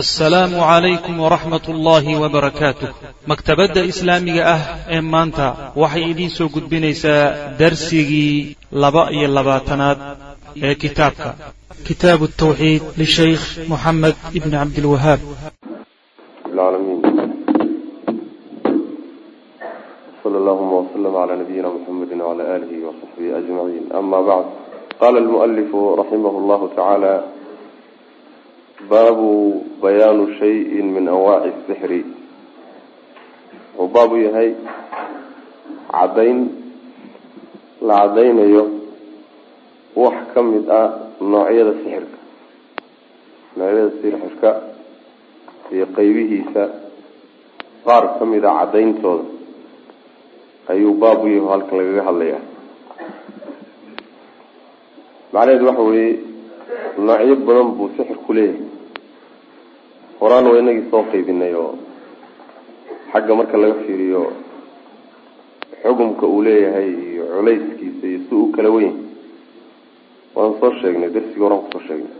asalaamu calaykum waraxmat ullaahi wabarakaatuh maktabadda islaamiga ah ee maanta waxay idiin soo gudbinaysaa darsigii laba iyo labaatanaad ee kitaabka. Kitaabu tawxiid lishaykh moxamed ibni cabdilwahaab aa baabu bayaanu shayin min anwaaci sixri. Wuxuu baabu yahay caddayn la caddaynayo wax ka mid ah noocyada sixirka. Noocyada sixirka iyo qeybihiisa qaar ka mid a caddayntooda ayuu baabu yahay halkan lagaga hadlaya macnaheedu waxa weeye noocyo badan buu sixirku leeyahay horaan waa inagii soo qaybinay oo xagga marka laga fiiriyo xugumka uu leeyahay iyo culayskiisa iyo si uu kala weyn. Waan soo sheegnay darsigii horaan ku soo sheegnay.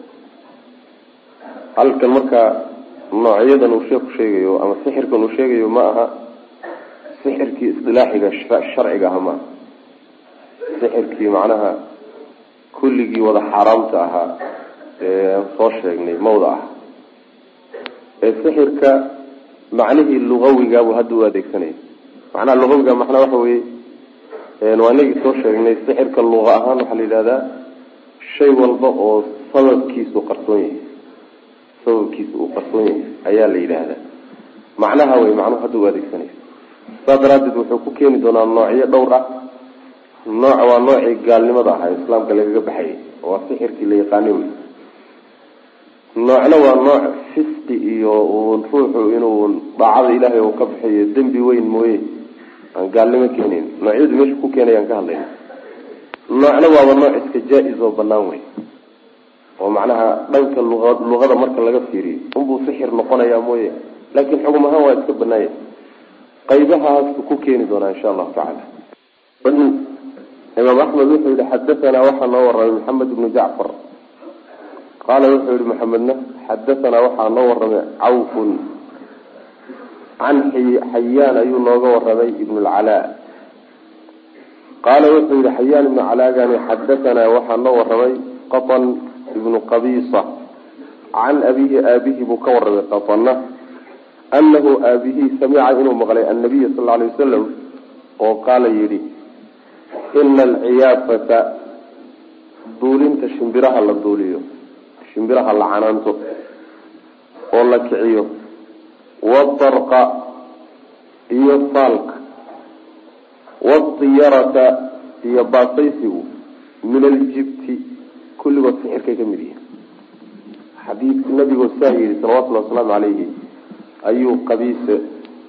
Halkan marka noocyadan uu sheeku sheegayo ama sixirkan uu sheegayo ma aha sixirkii isdilaaxiga sharciga ah maaha sixirkii macnaha kulligii wada xaaraamta ahaa ee aan soo sheegnay mawda ah ee sixirka macnihii lugawigaabuu hadda u adeegsanaya macnaha lugawiga macnaa waxa weye waa inagii soo sheegnay sixirka luqa ahaan waxaa la yidhahdaa shay walba oo sababkiisu qarsoon yahay. Sababkiisa uu qarsoon yahay ayaa la yidhaahdaa. Macnaha wey macnuhu hadda u adeegsanaysa saas daraaddeed wuxuu ku keeni doonaa noocyo dhowr ah. Nooc waa noocii gaalnimada ahaa islaamka lagaga baxayay waa sixirkii la yaqaanay wey noocna waa nooc fisqi iyo ruuxu inuu daacada ilaahay uu ka bixiyo dembi weyn mooye. Aan gaalnimo keenayn noocyadu meesha ku keenayaan ka hadlayna noocna waaba nooc iska jaa-is oo banaan wey oo macnaha dhanka lua luqada marka laga fiiriyo. Unbuu sixir noqonayaa mooye. Laakin xugum ahaan waa iska banaanya qaybahaasbu ku keeni doonaa insha allahu tacaala. Imaam axmed wuxuu yihi xadahanaa waxaa noo waramay maxamed ibnu jacfar qaala wuxuu yihi maxamedna xadahanaa waxaa noo waramay cawfun. Can xayaan ayuu nooga waramay ibn lcalaa qaala wuxuu yihi xayaan ibnu calaagani xadahanaa waxaa noo waramay qatan ibnu qabisa can abihi aabihi buu ka warramay qatana anahu aabihi samica inuu maqlay annabiya sal alay wasalam oo qaala yidhi ina alciyaafata duulinta shimbiraha la duuliyo shimbiraha la canaanto oo la kiciyo waadarqa iyo faalka waadiyarata iyo baasaysigu min aljibti kulligood sixirkay ka mid yihiin. Xadiidku nabigoo saa yidhi salawatullhi wasalaamu calayhi ayuu qabiise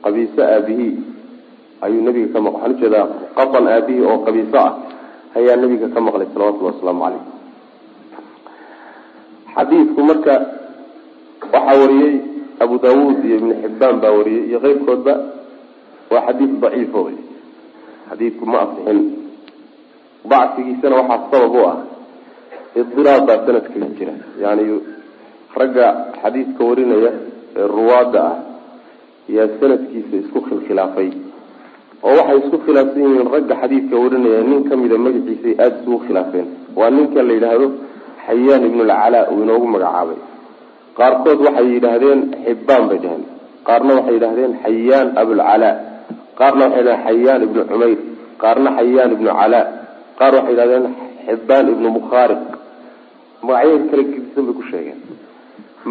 qabiise aabihii ayuu nabiga ka maq waxaan u jeedaa qatan aabihii oo qabiiso ah ayaa nabiga ka maqlay salawatullahi wasalaamu calayh xadiidku marka waxaa wariyey abu daawuud iyo ibnu xibbaan baa wariyey iyo keyrkoodba waa xadiid daciifo wey xadiidku ma asixin dacfigiisana waxaa sabab u ah idiraab baa sanadkaga jira. Yani ragga xadiidka warinaya ee ruwaada ah yaa sanadkiisa isku khilkhilaafay. Oo waxay isku khilaafsan yihiin ragga xadiidka warinaya nin kamida magaciisay aada isugu khilaafeen. Waa ninka la yidhaahdo xayaan ibnulcalaa uu inoogu magacaabay. Qaarkood waxay yidhaahdeen xibbaan bay dhaheen. Qaarna waxay yidhahdeen xayaan abulcalaa qaarna waxay yidhahdeen xayaan ibnu cumayr qaarna xayaan ibnu calaa qaar waxay yidhahdeen xibbaan ibnu mukhaariq. Magacyo kala gedisan bay ku sheegeen.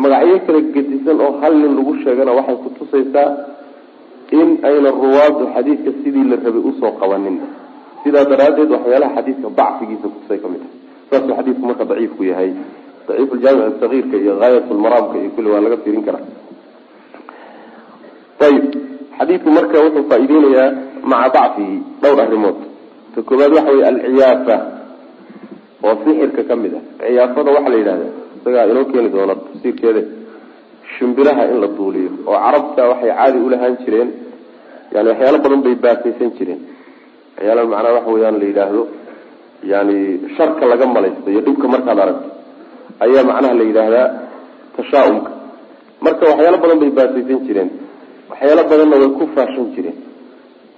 Magacyo kala gedisan oo hal nin lagu sheegana waxay kutusaysaa in ayna ruwaadu xadiidka sidii la rabay u soo qabanin. Sidaa daraaddeed waxyaalaha xadiidka dacfigiisa kutusay ka mid tahay saasuu xadiidku marka daciifku yahay. Daciifu ljaamic sagiirka iyo haayat lmaraamka iyo kulli waa laga fiirin karaa. Ayib xadiidku marka wuxuu faa-ideynayaa maca dacfihi dhowr arrimood. Ta koobaad waxa wey alciyaafa oo sixirka ka mid ah. Ciyaafada waxaa la yidhahda isagaa inoo keeni doona tafsiirkeeda shimbiraha in la duuliyo oo carabta waxay caadi ulahaan jireen yani waxyaalo badan bay baakaysan jireen. Waxyaala macnaha waxa weyaan la yidhaahdo yani sharka laga malaysto iyo dhibka markaad aragto ayaa macnaha la yidhaahdaa tashaa-umka. Marka waxyaalo badan bay baasaysan jireen waxyaalo badanna way ku faashan jireen.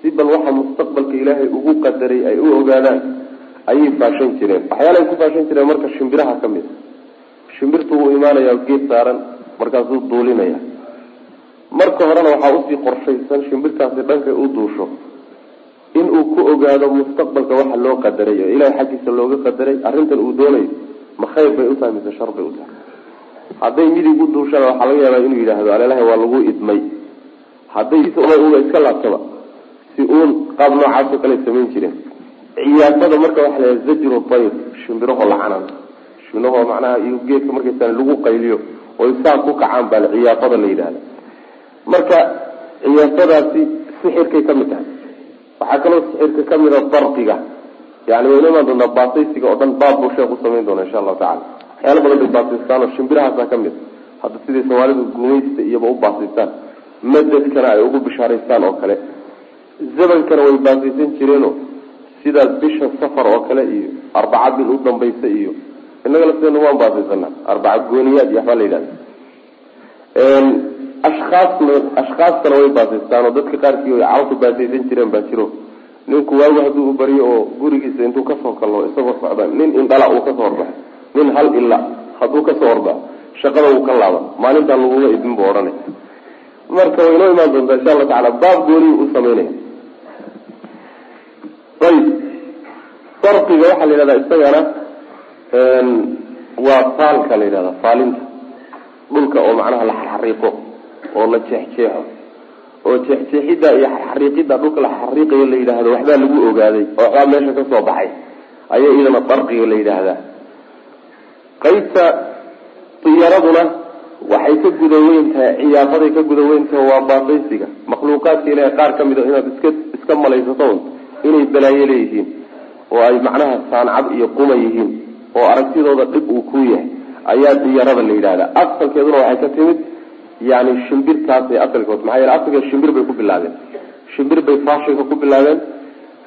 Si bal waxa mustaqbalka ilaahay ugu qadaray ay u ogaadaan ayay faashan jireen. Waxyaalahay ku faashan jireen marka shimbiraha ka mid shimbirtu wuu imaanaya geed saaran markaasuu duulinaya. Marka horena waxaa u sii qorshaysan shimbirtaasi dhankay u duusho inuu ku ogaado mustaqbalka waxa loo qadaray oo ilahay xaggiisa looga qadaray arrintan uu doonayo ma khayr bay utahay mise shar bay utahay hadday midig u duushana waxaa laga yaabaa inuu yidhaahdo alelahi waa lagu idmay. Hadday uga iska laabtaba si uun qaab noocaasoo kale samayn jireen. Ciyaasada marka waxa la zajru tayr shimbirahoo la canaan shimbirahoo macnaha iyo geedka markaysa lagu qayliyo oy saa ku kacaan baa ciyaafada la yidhahda marka ciyaafadaasi sixirkay ka mid tahay waxaa kaloo sixirka a darqiga yani waynu imaan doonaa baasaysiga oo dhan baab buu sheekh usamayn doona insha allahu tacala waxyaala badan bay baasaystaan oo ka mid. Hadda siday soomaalidu gumaysta iyaba u baasaystaan madadkana ay ugu bishaaraystaan oo kale. Zamankana way baasaysan jireeno sidaas bisha safar oo kale iyo arbaca bil u dambaysa iyo inaga lafteena waan baasaysanaa arbaca gooniyaad iyo waxbaa la yidhahda ashkaasna ashkaastana way baasaystaan oo dadka qaarkii calku baasaysan jireen baa jiro. Ninku waagu hadduu u baryo oo gurigiisa intuu ka soo kallo isagoo socda nin indhala uu ka soo horbaxo nin hal ila hadduu ka soo horbaxo shaqada wuu ka laaba maalintaan laguma idin buu odhanay marka waynoo imaan doontaa insha alla tacala baab gooniyu u sameynaya. Ayib. Sarqiga waxaa la yidhahdaa isagana waa faalka la yidhahda faalinta dhulka oo macnaha la xariiqo oo la jeexjeexo oo jeexjeexidda iyo xariiqidda dhulka la xariiqayo la yidhaahdo waxbaa lagu ogaaday oo waxbaa meesha ka soo baxay ayaa iyadana darqiga la yidhaahdaa. Qaybta diyaraduna waxay ka guda weyn tahay ciyaafaday ka guda weyn tahay waa baasaysiga makhluuqaadka ilahay qaar ka mid a inaad iska iska malaysato inay balaayo leeyihiin oo ay macnaha saancad iyo quma yihiin oo aragtidooda dhib uu ku yahay ayaa diyarada la yidhahdaa. Asalkeeduna waxay ka timid yani shimbirkaasay asalkood maxaa yeele asalkeed shimbir bay ku bilaabeen. Shimbir bay faashinka ku bilaabeen.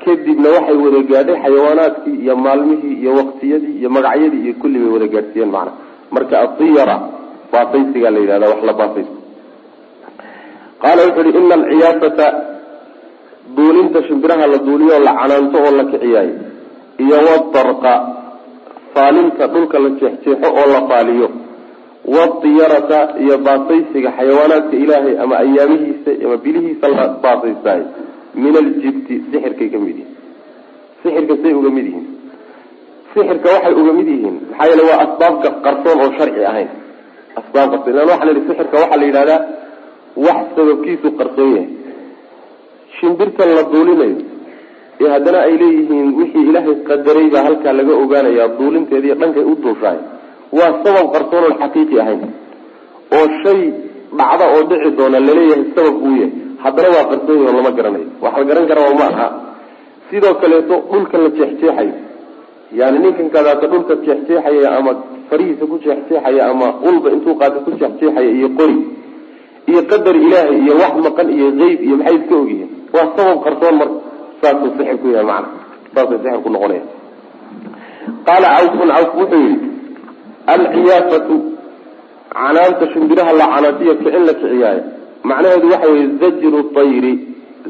Kadibna waxay wada gaadhay xayawaanaadkii iyo maalmihii iyo waqtiyadii iyo magacyadii iyo kulli bay wada gaadhsiiyeen macna. Marka adiyara baasaysigaa la yidhahda wax la baasaysto. Qaala wuxu uhi ina alciyaafata duulinta shimbiraha la duuliyo la canaanto oo la kiciyaayo iyo wadarqa faalinta dhulka la jeexjeexo oo la faaliyo wadiyarata iyo baasaysiga xayawaanaadka ilaahay ama ayaamihiisa ama bilihiisa la baasaystaayo min aljibti sixirkay ka mid yihiin. Sixirka say uga mid yihiin. Sixirka waxay uga mid yihiin maxaa yeele waa asbaabka qarsoon oo sharci ahayn. Asbaab qarsoon ilan waxa la yihi sixirka waxaa la yidhahdaa wax sababkiisu qarsoon yahay. Shimbirtan la duulinayo ee haddana ay leeyihiin wixii ilaahay qadaray baa halkaa laga ogaanaya duulinteediiyo dhankay u duushahay waa sabab qarsoon oon xaqiiqi ahayn oo shay dhacda oo dhici doona la leeyahay sabab uu yahay. Haddana waa qarsoon yahi oo lama garanayo. Wax la garan karaa ma aha. Sidoo kaleeto dhulka la jeexjeexayo yani ninkan kadaata dhulka jeexjeexaya ama farihiisa ku jeexjeexaya ama ulba intuu qaata ku jeexjeexaya iyo qori iyo qadar ilaahay iyo wax maqan iyo qeyb iyo maxay iska ogyihiin? Waa sabab qarsoon marka saasuu sixir ku yahay macana saasay sixir ku noqonaya. Qaala cawfun cawf wuxuu yihi alciyaafatu canaanta shimbiraha la canaantiyo kicin la kiciyaayo. Macnaheedu waxa weye zajru tayri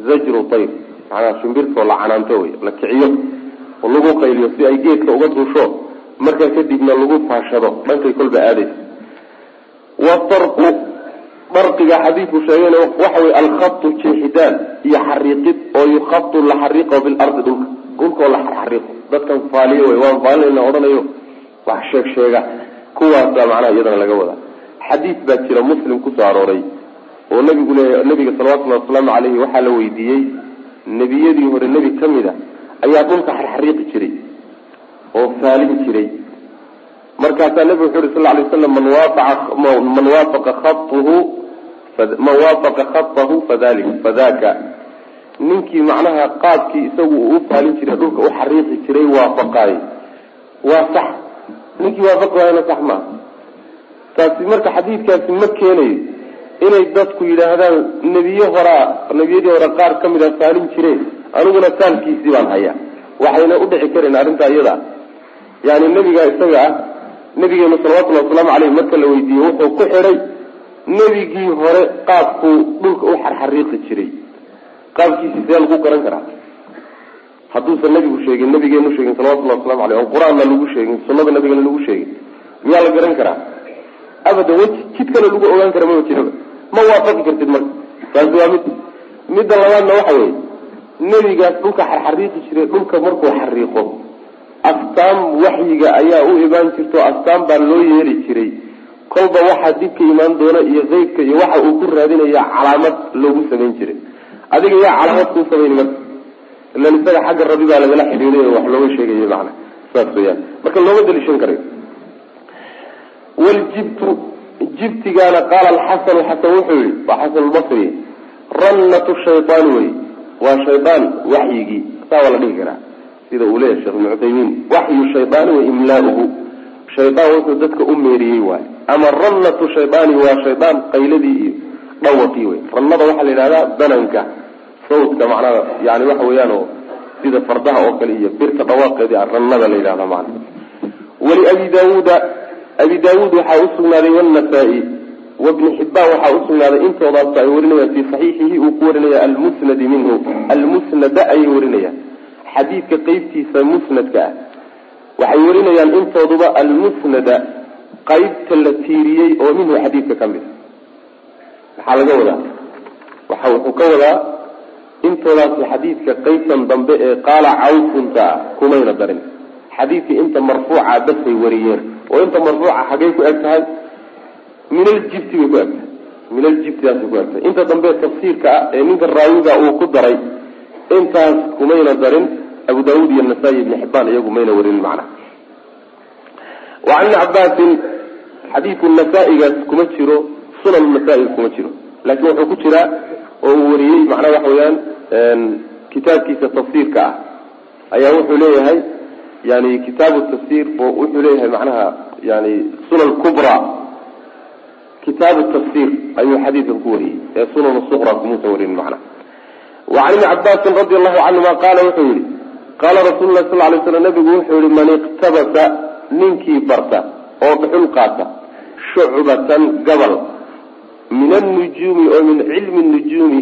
zajru tayr. Macnaha shimbirtoo la canaanto wey la kiciyo oo lagu qayliyo si ay geedka uga duusho. Markaa kadibna lagu faashado dhankay kolba aadaysa wadarqu darqiga xadiidku sheegayna waxa wey alkhatu jeexitaan iyo xariiqid oo yukhatu la xariiqo bilardi dhulka. Dhulkaoo la xariiqo. Dadkan faaliyo wey waan faalinayna odhanayo. Wax sheeg sheega. Kuwaasaa macnaha iyadana laga wadaa. Xadiis baa jira muslim ku soo arooray oo nabigu leeya nabiga salawatullahi wasalaamu caleyhi waxaa la weydiiyey nebiyadii hore nebi ka mid a ayaa dhulka xarxariiqi jiray oo faalin jiray markaasaa nebigu wuxu uri sal lay waslam man waafaqa khatahu fadali fadaka ninkii macnaha qaabkii isagu uu u faalin jiray dhulka u xariiqi jiray waafaqaay waa sax. Ninkii waafaqi waayana sax maa taasi marka xadiidkaasi ma keenayo inay dadku yidhaahdaan nebiye horaa nebiyadii hore qaar ka mid a faalin jireen aniguna saalkiisii baan hayaa. Waxayna udhici karin arrintaa iyada. Yani nebiga isaga ah nabigeenu salawatullahi wasalaamu caleyh marka la weydiiyey wuxuu ku xidhay nebigii hore qaabkuu dhulka u xarxariiqi jiray. Qaabkiisi see lagu garan karaa? Hadduusan nabigu sheegin nabigeenu sheegin salawatullahi waslamu aleyh oo qur'aanna lagu sheegin sunada nabigana lagu sheegin miyaa la garan karaa? Abadan weji jid kale lagu ogaan kara maba jiraba ma waafaqi kartid marka. Taasi waa mid midda labaadna waxa weeye nebigaas dhulka xarxariiqi jiray dhulka markuu xariiqo astaam waxyiga ayaa u imaan jirto astaam baa loo yeeli jiray. Kolba waxaa dibka imaan doona iyo qeybka iyo waxa uu ku raadinaya calaamad loogu samayn jiray. Adiga yaa calaamad kuu samayni marka ilan isaga xagga rabbi baa lagala xidhiiday wax looga sheegaya macana saas weyaan marka looma daliishan karayo waljibtu jibtigaana qaala alxasanu xasan wuxuu yihi waa xasan lbasri rannatu shayaan wey waa shaydaan waxyigii. Saa waa la dhihi karaa sida uu leeyahay sheekh ibnu cuthaymiin waxyu shaydaani wa imlaauhu shaydaan wuxuu dadka u meeriyey waay. Ama rannatu shaydaani waa shaydaan qayladii iyo dhawaqii wey rannada waxaa la yidhahdaa dananka sawdka macnaha yani waxa weeyaan oo sida fardaha oo kale iyo birta dhawaaqeedii rannada la yidhahda macna waliabi daawuuda abi daawuud waxaa usugnaaday wnasaa-i wabni xibaan waxaa usugnaaday intoodaas ay warinayaan fii saxiixihi uu ku warinaya almusnadi minhu. Almusnada ayay warinayaan xadiidka qeybtiisa musnadka ah. Waxay warinayaan intooduba almusnada qeybta la tiiriyey oo minhu xadiidka ka mid maxaa laga wadaa. Waxa wuxuu ka wadaa intoodaasi xadiidka qeybtan dambe ee qaala cawfunta ah kumayna darin. Xadiidka inta marfuuca basay wariyeen oo inta marfuuca xaggay ku eg tahay min aljibti bay ku eg tahay. Min aljibtidaasay ku eg inta dambe tafsiirka ah ee ninka raawiga uu ku daray intaas kumayna darin abu daawuud iyo nasaa-i ibni xibaan iyagu mayna warin macnaha wa can ibni cabaasin xadiidku nasaa-igaas kuma jiro sunan nasaa-iga kuma jiro. Laakiin wuxuu ku jiraa oo uu wariyey macnaha waxa weeyaan kitaabkiisa tafsiirka ah. Ayaa wuxuu leeyahay yani kitaabu tafsir wuxuu leeyahay macnaha yani sunan kubra. Kitaabu tafsir ayuu xadiidkan ku wariyey ee sunan suqra kumuusan warin macnaha wacan ibni cabaasin radi allahu canhuma qaala wuxuu yihi qaala rasuulu lah sal lay slam nabigu wuxuu yihi man iqtabasa ninkii barta oo dhuxul qaata shucbatan gabal min annujuumi oo min cilmi nujuumi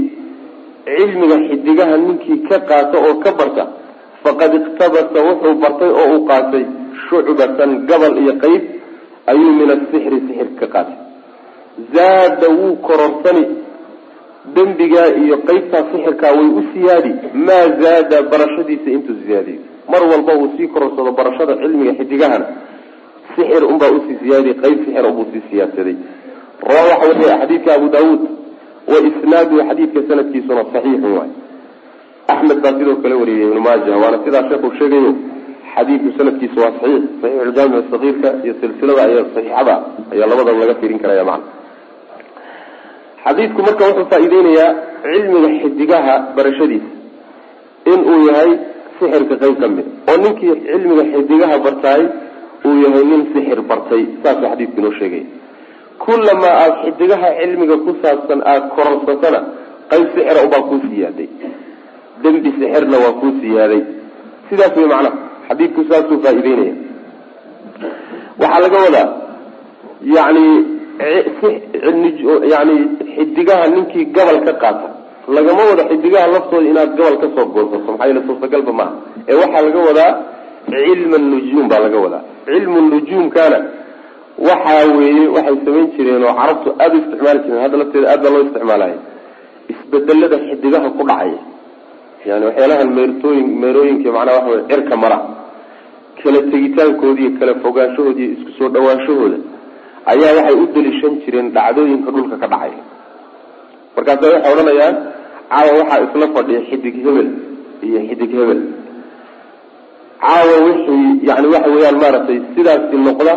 cilmiga xidigaha ninkii ka qaata oo ka barta faqad iqtabasa wuxuu bartay oo uu qaatay shucbatan gabal iyo qeyb ayuu min asixri sixir ka qaatay. Zaada wuu kororsani dembigaa iyo qeybtaa sixirkaa way u siyaadi. Maa zaada barashadiisa intuu siyaadiyo mar walba uu sii kororsado barashada cilmiga xidigahana sixir unbaa u sii siyaadiy qeyb sixir unbuu sii siyaadsaday. Rawa waxa weriya xadiidka abu daawuud wa isnaaduhu xadiidka sanadkiisuna saxiixun waay. Axmed baa sidoo kale wariyay ibnu maaja waana sidaa sheekhu sheegayo xadiidku sanadkiisa waa saxiix. Saxiixuljaamic sagiirka iyo silsilada ayaa saxiixada ayaa labadaba laga firin karaya macna xadiidku marka wuxuu faa-ideynayaa cilmiga xidigaha barashadiisa inuu yahay sixirka qeyb ka mid oo ninkii cilmiga xidigaha bartaay uu yahay nin sixir bartay saasuu xadiidku inoo sheegaya kulamaa aada xidigaha cilmiga ku saabsan aada kororsatana qeyb sixira ubaa kuu siyaaday dembi sixirna waa kuu siyaaday sidaas wey macnaha xadiidku saasuu faa-ideynaya waxaa laga wadaa yani yani xidigaha ninkii gabal ka qaata. Lagama wado xidigaha laftooda inaad gabal ka soo goosato maxaa yeele suurtagalba maaha ee waxaa laga wadaa cilma nujuum baa laga wadaa. Cilmu nujuumkana waxa weeye waxay samayn jireen oo carabtu aada u isticmaali jireen hadda lafteeda aad baa loo isticmaalaya. Isbedelada xidigaha ku dhacaya. Yani waxyaalahan meertooyin meerooyinka macnaha waxa wey cirka mara. Kala tegitaankoodi iyo kala fogaanshahoodi iyo isku soo dhawaanshahooda ayaa waxay u daliishan jireen dhacdooyinka dhulka ka dhacaya markaasa waxay odhanayaan caawa waxaa isla fadhiya xidig hebel iyo xidig hebel. Caawa wixii yani waxa weeyaan maaragtay sidaasi noqda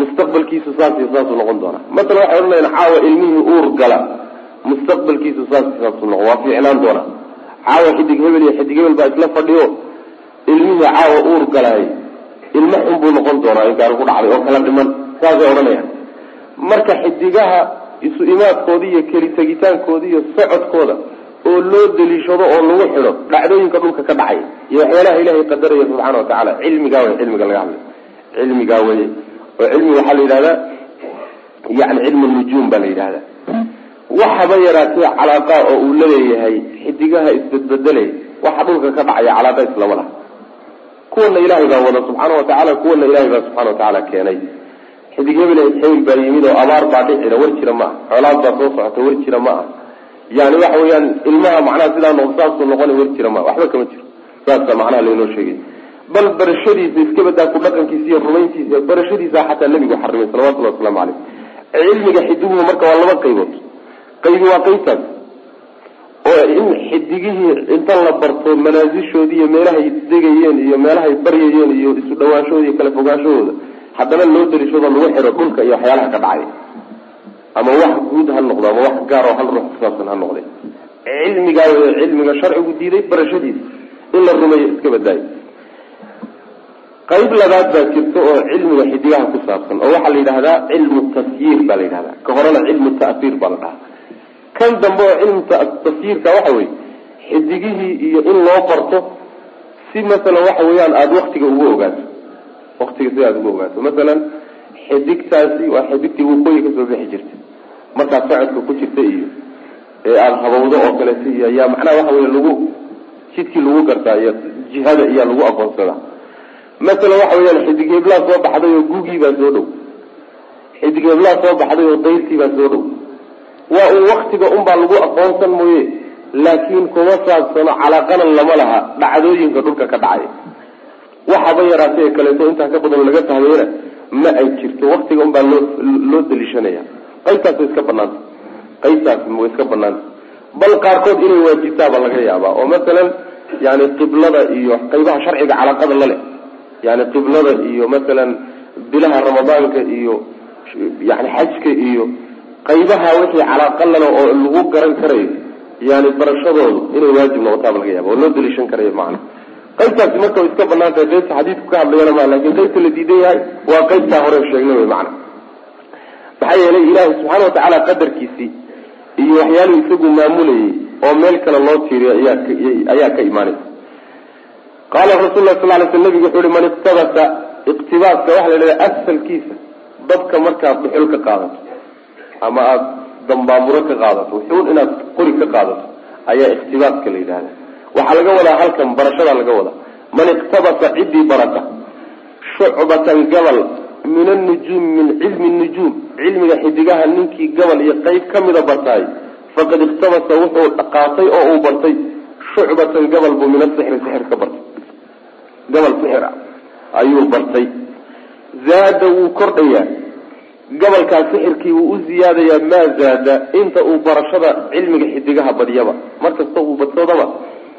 mustaqbalkiisu saas iyo noqon doonaa masalan waxay odhanayaan caawa ilmihii uur gala mustaqbalkiisu saas iyo noqon waa fiicnaan doonaa caawa xidig hebel iyo xidig hebel baa isla fadhiyo ilmihii caawa uur galaay ilmo xun buu noqon doonaa inkaanu ku dhacday oo kala dhiman saasay odhanayaan marka xidigaha isu imaadkooda iyo keli tegitaankooda iyo socodkooda oo loo daliishado oo lagu xidho dhacdooyinka dhulka ka dhacay iyo waxyaalaha ilaahay qadaraya subxaana watacaala cilmigaa wey cilmiga laga hadlay. Cilmigaa wey oo cilmiga waxaa la yidhahdaa yani cilmu nujuum baa la yidhahdaa. Waxaba yaraatee calaaqa oo uu la leeyahay xidigaha isbedbedelay waxa dhulka ka dhacaya calaaqa islama laha kuwana ilaahay baa wada subxaana watacaala kuwana ilaahay baa subxana watacaala keenay xidig hebel hebel baa yimid oo abaar baa dhicina war jira ma aha. Xoolaad baa soo socota war jira ma aha. Yani waxa weeyaan ilmaha macnaha sidaa no saasuu noqona war jira ma waxba kama jiro. Saasa macnaha laynoo sheegay. Bal barashadiisa iska badaa ku dhaqankiisa iyo rumayntiisa barashadiisa xataa nebigu xarimay salawatullahi waslamu caleyh cilmiga xidiguhu marka waa laba qaybood. Qaybi waa qaybtaas. Oo in xidigihii inta la barto manaasishoodi iyo meelahay isdegayeen iyo meelahay baryayeen iyo isu dhawaanshahooda iyo kala fogaanshahooda haddana loo daliishado lagu xidho dhulka iyo waxyaalaha ka dhacay. Ama wax guud ha noqdo ama wax gaar oo hal ruux kusaabsan ha noqde cilmigaa wey cilmiga sharcigu diiday barashadiisa in la rumeeyo iska badaayo qayb labaad baa jirta oo cilmiga xidigaha ku saabsan oo waxaa la yidhahdaa cilmu tasyiir baa la yidhahdaa ka horena cilmu ta'hiir baa la dhahaa kan dambe oo cilmu tasyiirka waxa weye xidigihii iyo in loo barto si masalan waxa weeyaan aada waktiga ugu ogaato waktiga si aada ugu ogaato masalan xidigtaasi waa xidigtii waqooyi ka soo bixi jirta markaad socodka ku jirta iyo ee aada habawdo oo kaleeto iyo ayaa macnaha waxa weye lagu jidkii lagu gartaa iyo jihada iyaa lagu aqoonsadaa. Masalan waxa weyaan xidig heblaa soo baxday oo gugii baa soo dhow. Xidig heblaa soo baxday oo dayrtii baa soo dhow. Waa uu waktiga unbaa lagu aqoonsan mooye laakiin kuma saabsano calaaqana lama laha dhacdooyinka dhulka ka dhacay waxaba yaraatee kaleeto intaa ka badan laga fahmayna ma ay jirto. Waktiga unbaa loo daliishanaya qaybtaas way iska banaanta qaybtaas way iska banaanta bal qaarkood inay waajibtaaba laga yaabaa. Oo masalan yani qiblada iyo qaybaha sharciga calaaqada la leh yani qiblada iyo masalan bilaha ramadaanka iyo yani xajka iyo qaybaha wixii calaaqalana oo lagu garan karayo. Yani barashadoodu inay waajib noqotaaba laga yaaba oo loo daliishan karayo macana qaybtaasi marka way iska bannaan tahay qaybta xadiidku ka hadlayana ma laakiin qaybta la diidan yahay waa qaybtaa hore sheegnay wy macana maxaa yeelay ilaahi subxaana watacaala qadarkiisii iyo waxyaaluu isagu maamulayay oo meel kale loo tiiriyo ayaa ka imaanaysa qaala rasul lah sal lay sl nabigu wuxu uhi man iqtabasa iqtibaaska waxa la yidhahda asalkiisa dadka markaad dhuxul ka qaadato ama aada dambaamuro ka qaadato wuxuun inaad qori ka qaadato ayaa iktibaaska la yidhahda waxaa laga wadaa halkan barashadaa laga wadaa. Man iqtabasa ciddii barata shucbatan gabal min annujuumi min cilmi nujuum cilmiga xidigaha ninkii gabal iyo qeyb ka mida bartaay faqad iqtabasa wuxuu qaatay oo uu bartay shucbatan gabal buu min asixri sixir ka bartay. Gabal sixir ah ayuu bartay. Zaada wuu kordhayaa. Gabalkaas sixirkii wuu u ziyaadayaa maa zaada? Inta uu barashada cilmiga xidigaha badiyaba. Markasta uu badsadaba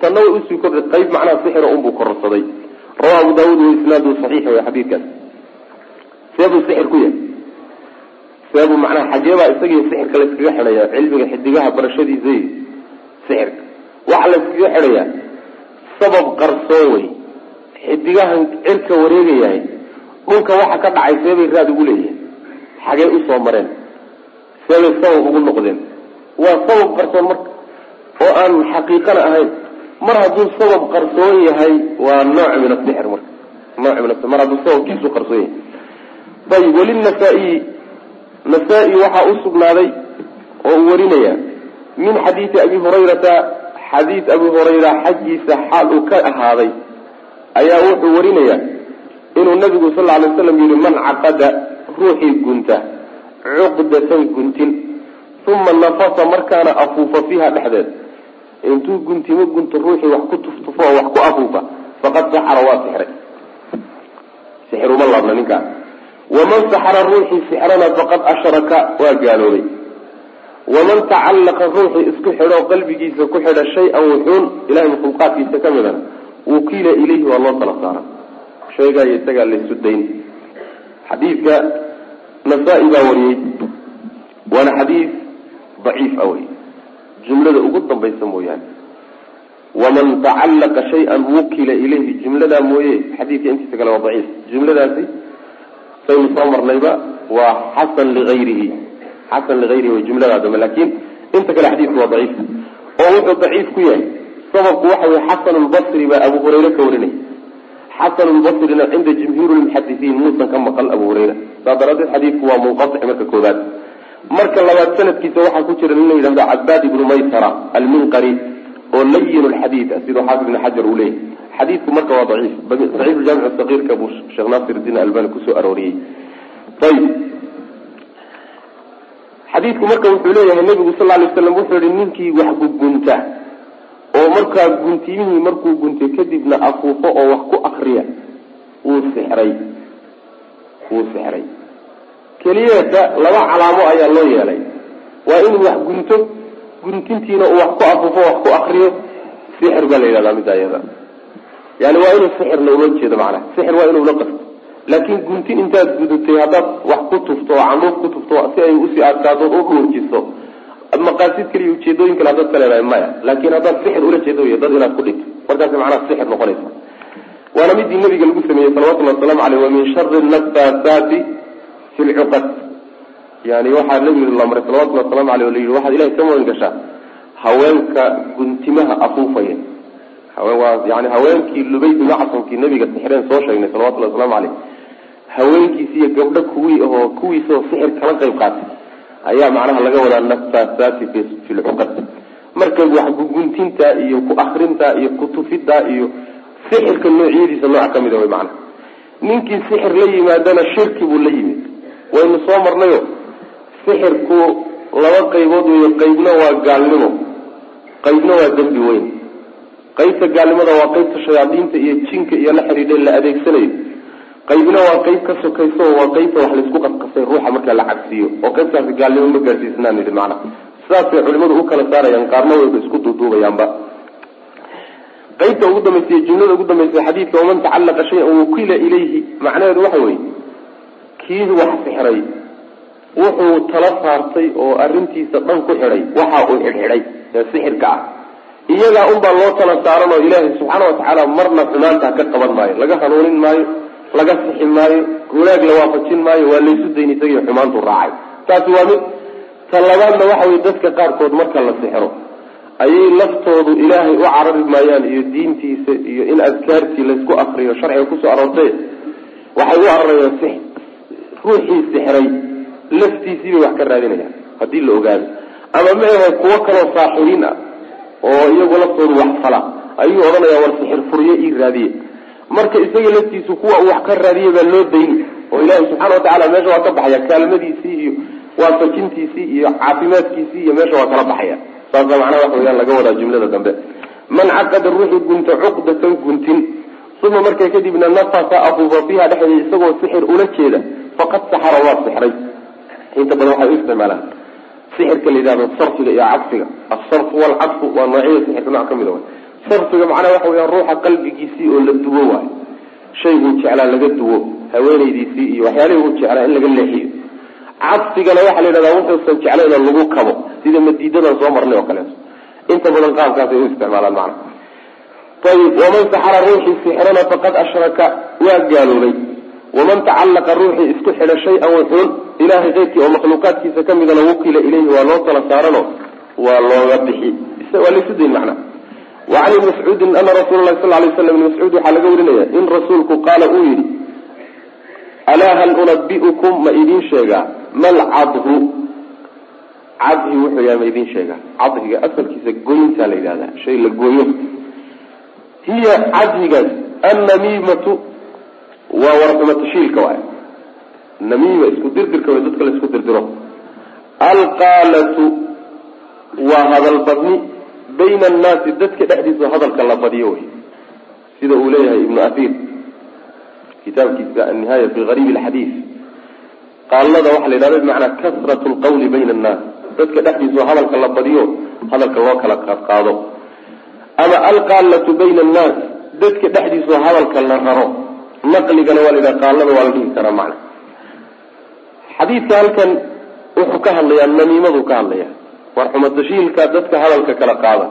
tanna way u sii kordhay qayb macnaha sixira unbuu kororsaday. Rawa abu daawuud wa isnaadu saxiix wey xadiidkaas. Seebuu sixir ku yahay. Seebuu macnaha xageebaa isagiyo sixirka layskaga xidhaya cilmiga xidigaha barashadiisa iyo sixirka waxaa layskaga xidhayaa sabab qarsoon wey. Xidigahan cirka wareegayahay dhulka waxa ka dhacay seebay raad ugu leeyihiin xagee u soo mareen. Seebay sabab ugu noqdeen. Waa sabab qarsoon marka oo aan xaqiiqana ahayn mar hadduu sabab qarsoon yahay waa nooc min asixir marka. A mar hadduu sababkiisu qarsoon yahay. Ayib walinasaa-iyi nasaa-i waxaa u sugnaaday oo uu warinaya min xadiidi abi hurayrata xadiid abi hurayra xaggiisa xaal uu ka ahaaday ayaa wuxuu warinayaa inuu nabigu sal alay slam yihi man caqada ruuxii gunta cuqdatan guntin uma nafasa markaana afuufa fiiha dhexdeed intuu guntimo gunto ruuxii wax ku tuftufo oo wax ku afuufa faqad saxara waa sixray. Sixiruma laabna ninkaas waman saxara ruuxii sixrana faqad ashraka waa gaaloobay. Waman tacallaqa ruuxii isku xidhoo qalbigiisa ku xidha shay-an wuxuun ilahay makhluuqaadkiisa ka midana wukiila ilayhi waa loo tala saara shaygaa iyo isagaa laysu dayn. Xadiidka nasaa-i baa wariyey waana xadiid daciif a wey jumlada ugu dambaysa mooyaane. Waman tacallaqa shay-an wukila ilayhi jumladaa mooye xadiidka intiisa kale waa daciif. Jumladaasi saynu soo marnayba waa xasan ligayrihi xasan ligayrihi way jumladaa dambe laakiin inta kale xadiidku waa daciif. Oo wuxuu daciif ku yahay. Sababku waxa weye xasan lbasri baa abu hurayre ka warinaya xasan lbasrina cinda jumhuur lmuxadisiin muusan ka maqal abu hurayra. Saa daraadeed xadiidku waa munqatic marka koobaad marka labaad sanadkiisa waxaa ku jira nin la yidhahdo cabaad ibnu maysara alminqari oo layin lxadiid siduu xaafid ibn xajar uu leeyahy xadiidku marka waa daciif daciif jaamic sagiirka buu sheekh naasirdiin albani ku soo arooriyey. Ayib xadiidku marka wuxuu leeyahay nabigu sal lay slam wuxuu yihi ninkii wax gugunta oo markaa guntimihii markuu guntay kadibna afuufo oo wax ku akriya wuu sixray wuu sixray keliyeeta laba calaamo ayaa loo yeelay. Waa inuu wax gunto guntintiina uu wax ku afuufo wax ku akriyo sixir baa la yidhahdaa midda iyada yani waa inuu sixirna ula jeedo macnaha. Sixir waa inuu la qasto laakiin guntin intaad gudutay haddaad wax ku tufto oo candhuuf ku tufto si ay u sii adkaadood u dhuurjiso maqaasid kaliya ujeedooyin kale haddaad ka leedahay maya. Laakiin haddaad sixir ula jeedo wey dad inaad ku dhigto. Markaas macnaha sixir noqonaysa. Waana midii nabiga lagu sameeyey salawatullahi waslamu aleyh wa min shari nafasaati fi lcuqad yani waxaa nabiga lamray salawatullahi waslamu aleyh la yidhi waxaad ilahay ka magan gashaa haweenka guntimaha afuufaya. Yani haweenkii lubay binu casamkii nabiga sixreen soo sheegnay salawatullahi waslamu aleyh haweenkiisi iyo gabdho kuwii ahoo kuwiisao sixir kala qayb qaatay. Ayaa macnaha laga wadaa nafasaati fi marka wax guguntinta iyo ku akrinta iyo kutufida iyo sixirka noocyadiisa nooc ka mid a wy macnaha. Ninkii sixir la yimaadana shirki buu la yimid waynu soo marnayo sixirku laba qaybood weyo qaybna waa gaalnimo qaybna waa dembi weyn. Qaybta gaalnimada waa qaybta shayaadiinta iyo jinka iyo la xidhiidha la adeegsanayo. Qaybna waa qayb ka sokayso waa qaybta wax laysku qasqasay ruuxa marka la cabsiiyo oo qaybtaasi gaalnimo ma gaarsiisnaan yidhi macnaha sidaasay culimadu u kala saarayaan qaarna wayba isku duuduubayaanba. Qaybta ugu dambaysa jumlada ugu dambaysa xadiidka waman tacallaqa shayan wukila ilayhi macnaheedu waxa weeye kii wax sixray wuxuu tala saartay oo arrintiisa dhan ku xidhay waxa uu xidhxidhay ee sixirka ah. Iyagaa unbaa loo tala saaran oo ilaahay subxaana watacaala marna xumaantaa ka qaban maayo laga hanuunin maayo laga sixi maayo wanaag la waafajin maayo waa laysu dayn isagiio xumaantu raacay. Taasi waa mid ta labaadna waxa weye dadka qaarkood marka la sixro ayay laftoodu ilaahay u carari maayaan iyo diintiisa iyo in adkaartii laysku akriyo sharciga ku soo aroortay waxay u cararayaan si ruuxii sixray laftiisii bay wax ka raadinayaan haddii la ogaado. Ama ma ahe kuwo kaloo saaxiriin ah oo iyagu laftoodu wax fala ayuu odhanayaa war sixir furyo ii raadiye. Marka isaga laftiisu kuwa uu wax ka raadiye baa loo dayni oo ilaahay subxana watacaala meesha waa ka baxaya kaalmadiisii iyo waafajintiisii iyo caafimaadkiisii iyo meesha waa kala baxaya. Saasa macnaha waxa weyaan laga wadaa jumlada dambe. Man caqada ruuxii gunta cuqdatan guntin uma markaa kadibna nafasa afuufa fiiha dhexdeeda isagoo sixir ula jeeda faqad saxara waa sixray inta badan waxay u isticmaalaan sixirka la yidhahdo sarfiga iyo cagsiga asarfu walcagsu waa noocyada sixirka nooc ka mid a sarfiga macnaha waxa weya ruuxa qalbigiisii oo la duwo waayo. Shayguu jeclaa laga duwo haweenaydiisii iyo waxyaalihii uu jeclaa in laga leexiyo. Cagsigana waxaa la yidhahdaa wuxuusan jeclayn oo lagu kabo sida madiidadan soo marnay oo kaleeto inta badan qaabkaasay u isticmaalaan macnaha. Ayib waman saxara ruuxii sixrana faqad ashraka waa gaaloobay waman tacallaqa ruuxii isku xidha shay-an wuxuun ilahay keyrkii oo makhluuqaadkiisa ka midana wukila ilayhi waa loo tala saarano waa looga bixi waa laysu dayn wa can ibni mascuudin ana rasuula lahi sal lay slam ibn mascuud waxaa laga warinaya in rasuulku qaala uu yidhi alaa hal unabi'ukum ma idiin sheegaa mal cadhu cadhi wuxuu yahay ma idiin sheegaa cadhiga asalkiisa goyntaa la yidhahdaa shay la gooyo hiya cadhigaas annamiimatu waa warxumatashiilka waay namiima isku dirdirka way dadka la dirdiro. Alqaalatu waa hadal badni bayna annaasi dadka dhexdiisa hadalka la badiyo wey sida uu leeyahay ibnu ahiir kitaabkiisa annihaaya fi gariib alxadiid qaalada waxaa la yidhahda bimacnaa kasrat lqawli bayna annaas. Dadka dhexdiisa hadalka la badiyo hadalka loo kala qaadqaado ama alqaalatu bayna annaas dadka dhexdiisa hadalka la raro naqligana waa la qaalada waa la dhihi karaa macna. Xadiidka halkan wuxuu ka hadlayaa namiimaduu ka hadlaya war xumatashiilka dadka hadalka kala qaada.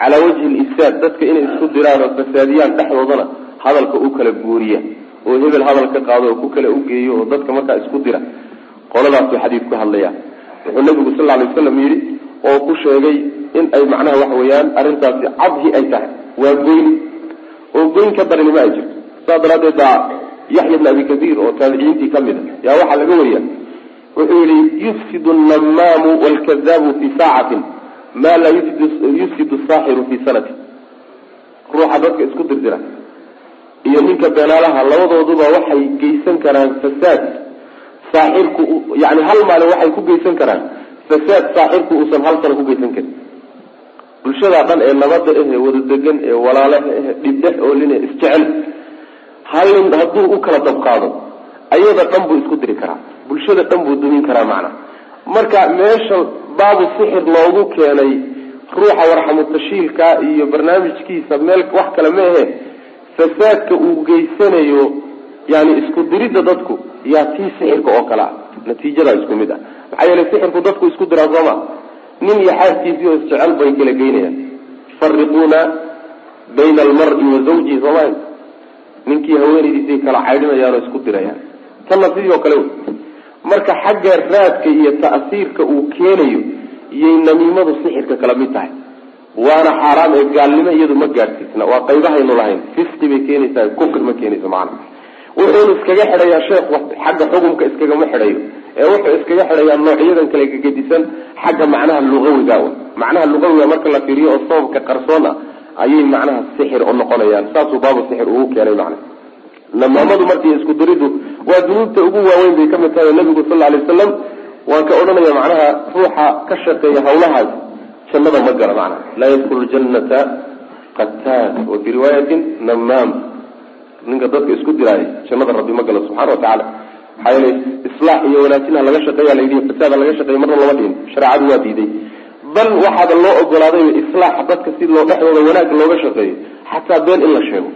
Calaa wajhi lifsaad dadka inay isku diraan oo fasaadiyaan dhexdoodana hadalka u kala guuriya oo hebel hadal ka qaado oo ku kala ugeeyo oo dadka markaa isku dira. Qoladaasuu xadiidku hadlaya wuxuu nabigu sal ly waslam yidhi oo ku sheegay in ay macnaha waxa weeyaan arrintaasi cadhi ay tahay waa goyn. Oo goyn ka daranima ay jirto saas daraadeed baa yaxya bn abi kaiir oo taabiciyiintii ka mid a. Yaa waxaa laga wariya wuxuu yihi yufsidu annamaamu waalkadaabu fi saacatin maa laa yufsidu saaxiru fi sanati. Ruuxa dadka isku dirdira iyo ninka beenaalaha labadooduba waxay geysan karaan fasaad. Saaxirku yani hal maalin waxay ku geysan karaan fasaad saaxirku uusan hal sano ku geysan karin. Bulshadaa dhan ee nabada ehe wada degan ee walaale ehe dhibdhex ooline isjecel halin hadduu u kala dabqaado ayada dhan buu isku diri karaa. Bulshada dhan buu dumin karaa macna. Marka meesha baabu sixir loogu keenay ruuxa warxamutashiilka iyo barnaamijkiisa meel wax kale ma ahe fasaadka uu geysanayo yani isku diridda dadku yaa tii sixirka oo kale ah natiijadaa isku mid ah. Maxaa yeelay sixirku dadku isku diraa sooma. Nin iyo xaaskiisii oo isjecel bay kala geynayaan yufariquuna bayna almari wa zawjihi sooma ninkii haweenaydiisay kala caydhinayaan oo isku dirayaan tanna sidii oo kale wey. Marka xagga raadka iyo ta'siirka uu keenayo iyay namiimadu sixirka kala mid tahay. Waana xaaraam ee gaalnimo iyadu ma gaadhsiisna waa qaybahaynu lahayn. Fisqi bay keenaysaa kufri ma keenayso macana wuxuuna iskaga xidhayaa sheekh xagga xukumka iskagama xidhayo. Ee wuxuu iskaga xidhayaa noocyadan kale gagedisan xagga macnaha lugawiga. Macnaha lugawiga marka la fiiriyo oo sababka qarsoon ah ayay macnaha sixir u noqonayaan saasuu baabu sixir ugu keenay macna namaamadu markii isku waa dunuubta ugu waaweyn bay ka mid tahay nabigu sal alay wasalam waan ka odhanaya macnaha ruuxa ka shaqeeya hawlahaas jannada ma gala macnaha. Laa yadkulu ljanata qataad wa fii riwaayatin namaam. Ninka dadka isku diraayo jannada rabbi ma galo subxana wa tacala maxaa yeelay islaax iyo wanaajinha laga shaqeeya la yidhi fasaada laga shaqeeya marna lama dhihin. Shareecadu waa diiday bal waxaada loo ogolaaday islaaxa dadka si loo dhexdooda wanaag looga shaqeeyo xataa been in la sheego.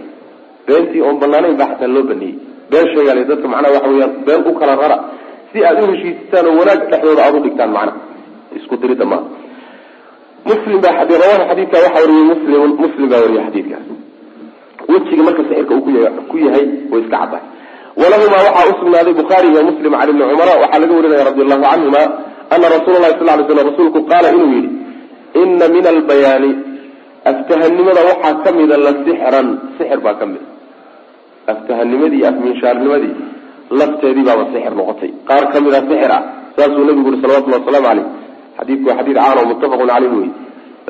Beentii oon banaanayn baa xataa loo baneeyey been sheegaale dadka macnaha waxa weyaan been u kala rara. Si aad u heshiistaan oo wanaag dhexdooda aada u dhigtaan macnaha. Isku dirida maaha muslim baa xadiidka waxaa wariyey muslim muslim baa wariyey xadiidkaas. Wejiga marka sixirka uu ku yahay way iska caddahay walahumaa waxaa usugnaaday bukhaari iyo muslim can ibni cumara waxaa laga warinaya radi allahu canhuma ana rasuula lahi sal ly slam rasuulku qaala inuu yihi ina min albayaani aftahanimada waxaa kamida la sixran sixir baa kamida aftahanimadii iyo afminshaarnimadii lafteedii baaba sixir noqotay qaar ka mid a sixir ah saasuu nabigu yuri salawatulli waslamu caleyh xadiidku waa xadiid caan oo muttafaqun caleyh wey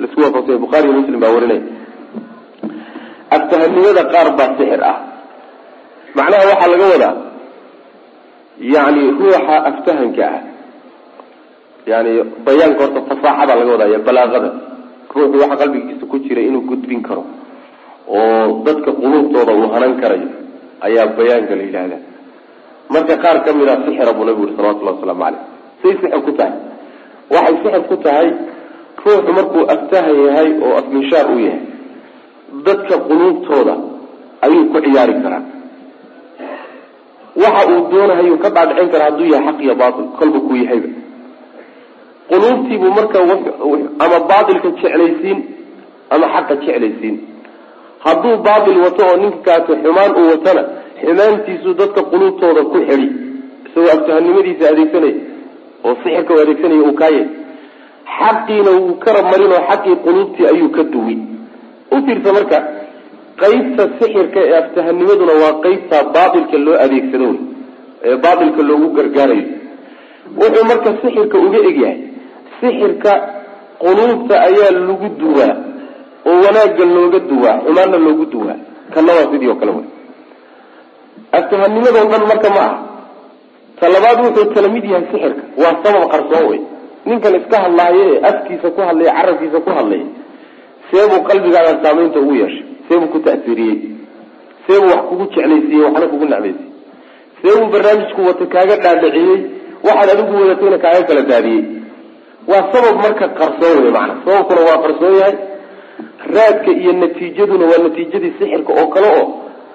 la isku waafaqsanya bukhari iyo muslim baa warinaya aftahanimada qaar baa sixir ah macnaha waxaa laga wadaa yani ruuxa aftahanka ah yani bayaanka horta fasaaxada laga wadaa balaaqada. Ruuxu waxa qalbigiisa ku jira inuu gudbin karo oo dadka quluubtooda uu hanan karayo ayaa bayaanka la yidhahda marka qaar ka mid a sixira buu nabigu yuri salawatullahi wasalaamu caleyh say sixir ku tahay? Waxay sixir ku tahay ruuxu markuu aftahan yahay oo afminshaar u yahay dadka quluubtooda ayuu ku ciyaari karaa waxa uu doonahayu ka dhaadhicin karaa hadduu yahay xaq iyo baatil kolba kuu yahayba. Quluubtiibuu marka ama baatilka jeclaysiin ama xaqa jeclaysiin. Hadduu baatil wato oo ninkaasi xumaan uu watona xumaantiisuu dadka quluubtooda ku xidhi. Isagoo aftahanimadiisa adeegsanaya oo sixirka u adeegsanaya uu kaayay. Xaqiina wuu kara marin oo xaqii quluubtii ayuu ka duwi u fiirsa marka qeybta sixirka ee aftahanimaduna waa qeybta baatilka loo adeegsado wey ee baatilka loogu gargaarayo. Wuxuu marka sixirka uga egyahay sixirka quluubta ayaa lagu duwaa oo wanaagga looga duwaa xumaanna loogu duwaa. Kana sidii oo kale wey. Aftahanimadoo dhan marka ma aha. Talabaad wuxuu kala mid yahay sixirka waa sabab qarsoon wey. Ninkan iska hadlaayo ee afkiisa ku hadlaya carabkiisa ku hadlaya seebuu qalbigaaga saamaynta ugu yeeshay seebuu ku ta'siiriyey seebuu wax kugu jeclaysiiyey waxna kugu nacmaysiy seebuu barnaamijku wata kaaga dhaadhiciyey waxaad adigu wadatayna kaaga kala daadiyey. Waa sabab marka qarsoon wey macana sababkuna waa qarsoon yahay. Raadka iyo natiijaduna waa natiijadii sixirka oo kale oo